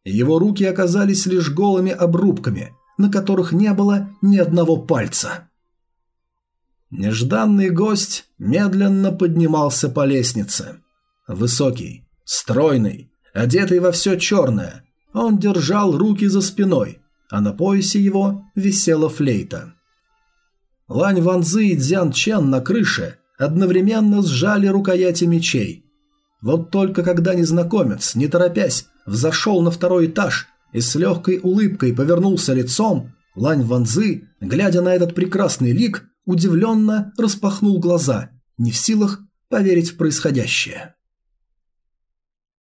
Его руки оказались лишь голыми обрубками, на которых не было ни одного пальца. Нежданный гость медленно поднимался по лестнице. Высокий, стройный, одетый во все черное, он держал руки за спиной, а на поясе его висела флейта. Лань Ванзы и Дзян Чен на крыше одновременно сжали рукояти мечей. Вот только когда незнакомец, не торопясь, взошел на второй этаж и с легкой улыбкой повернулся лицом, Лань Ванзы, глядя на этот прекрасный лик, удивленно распахнул глаза, не в силах поверить в происходящее.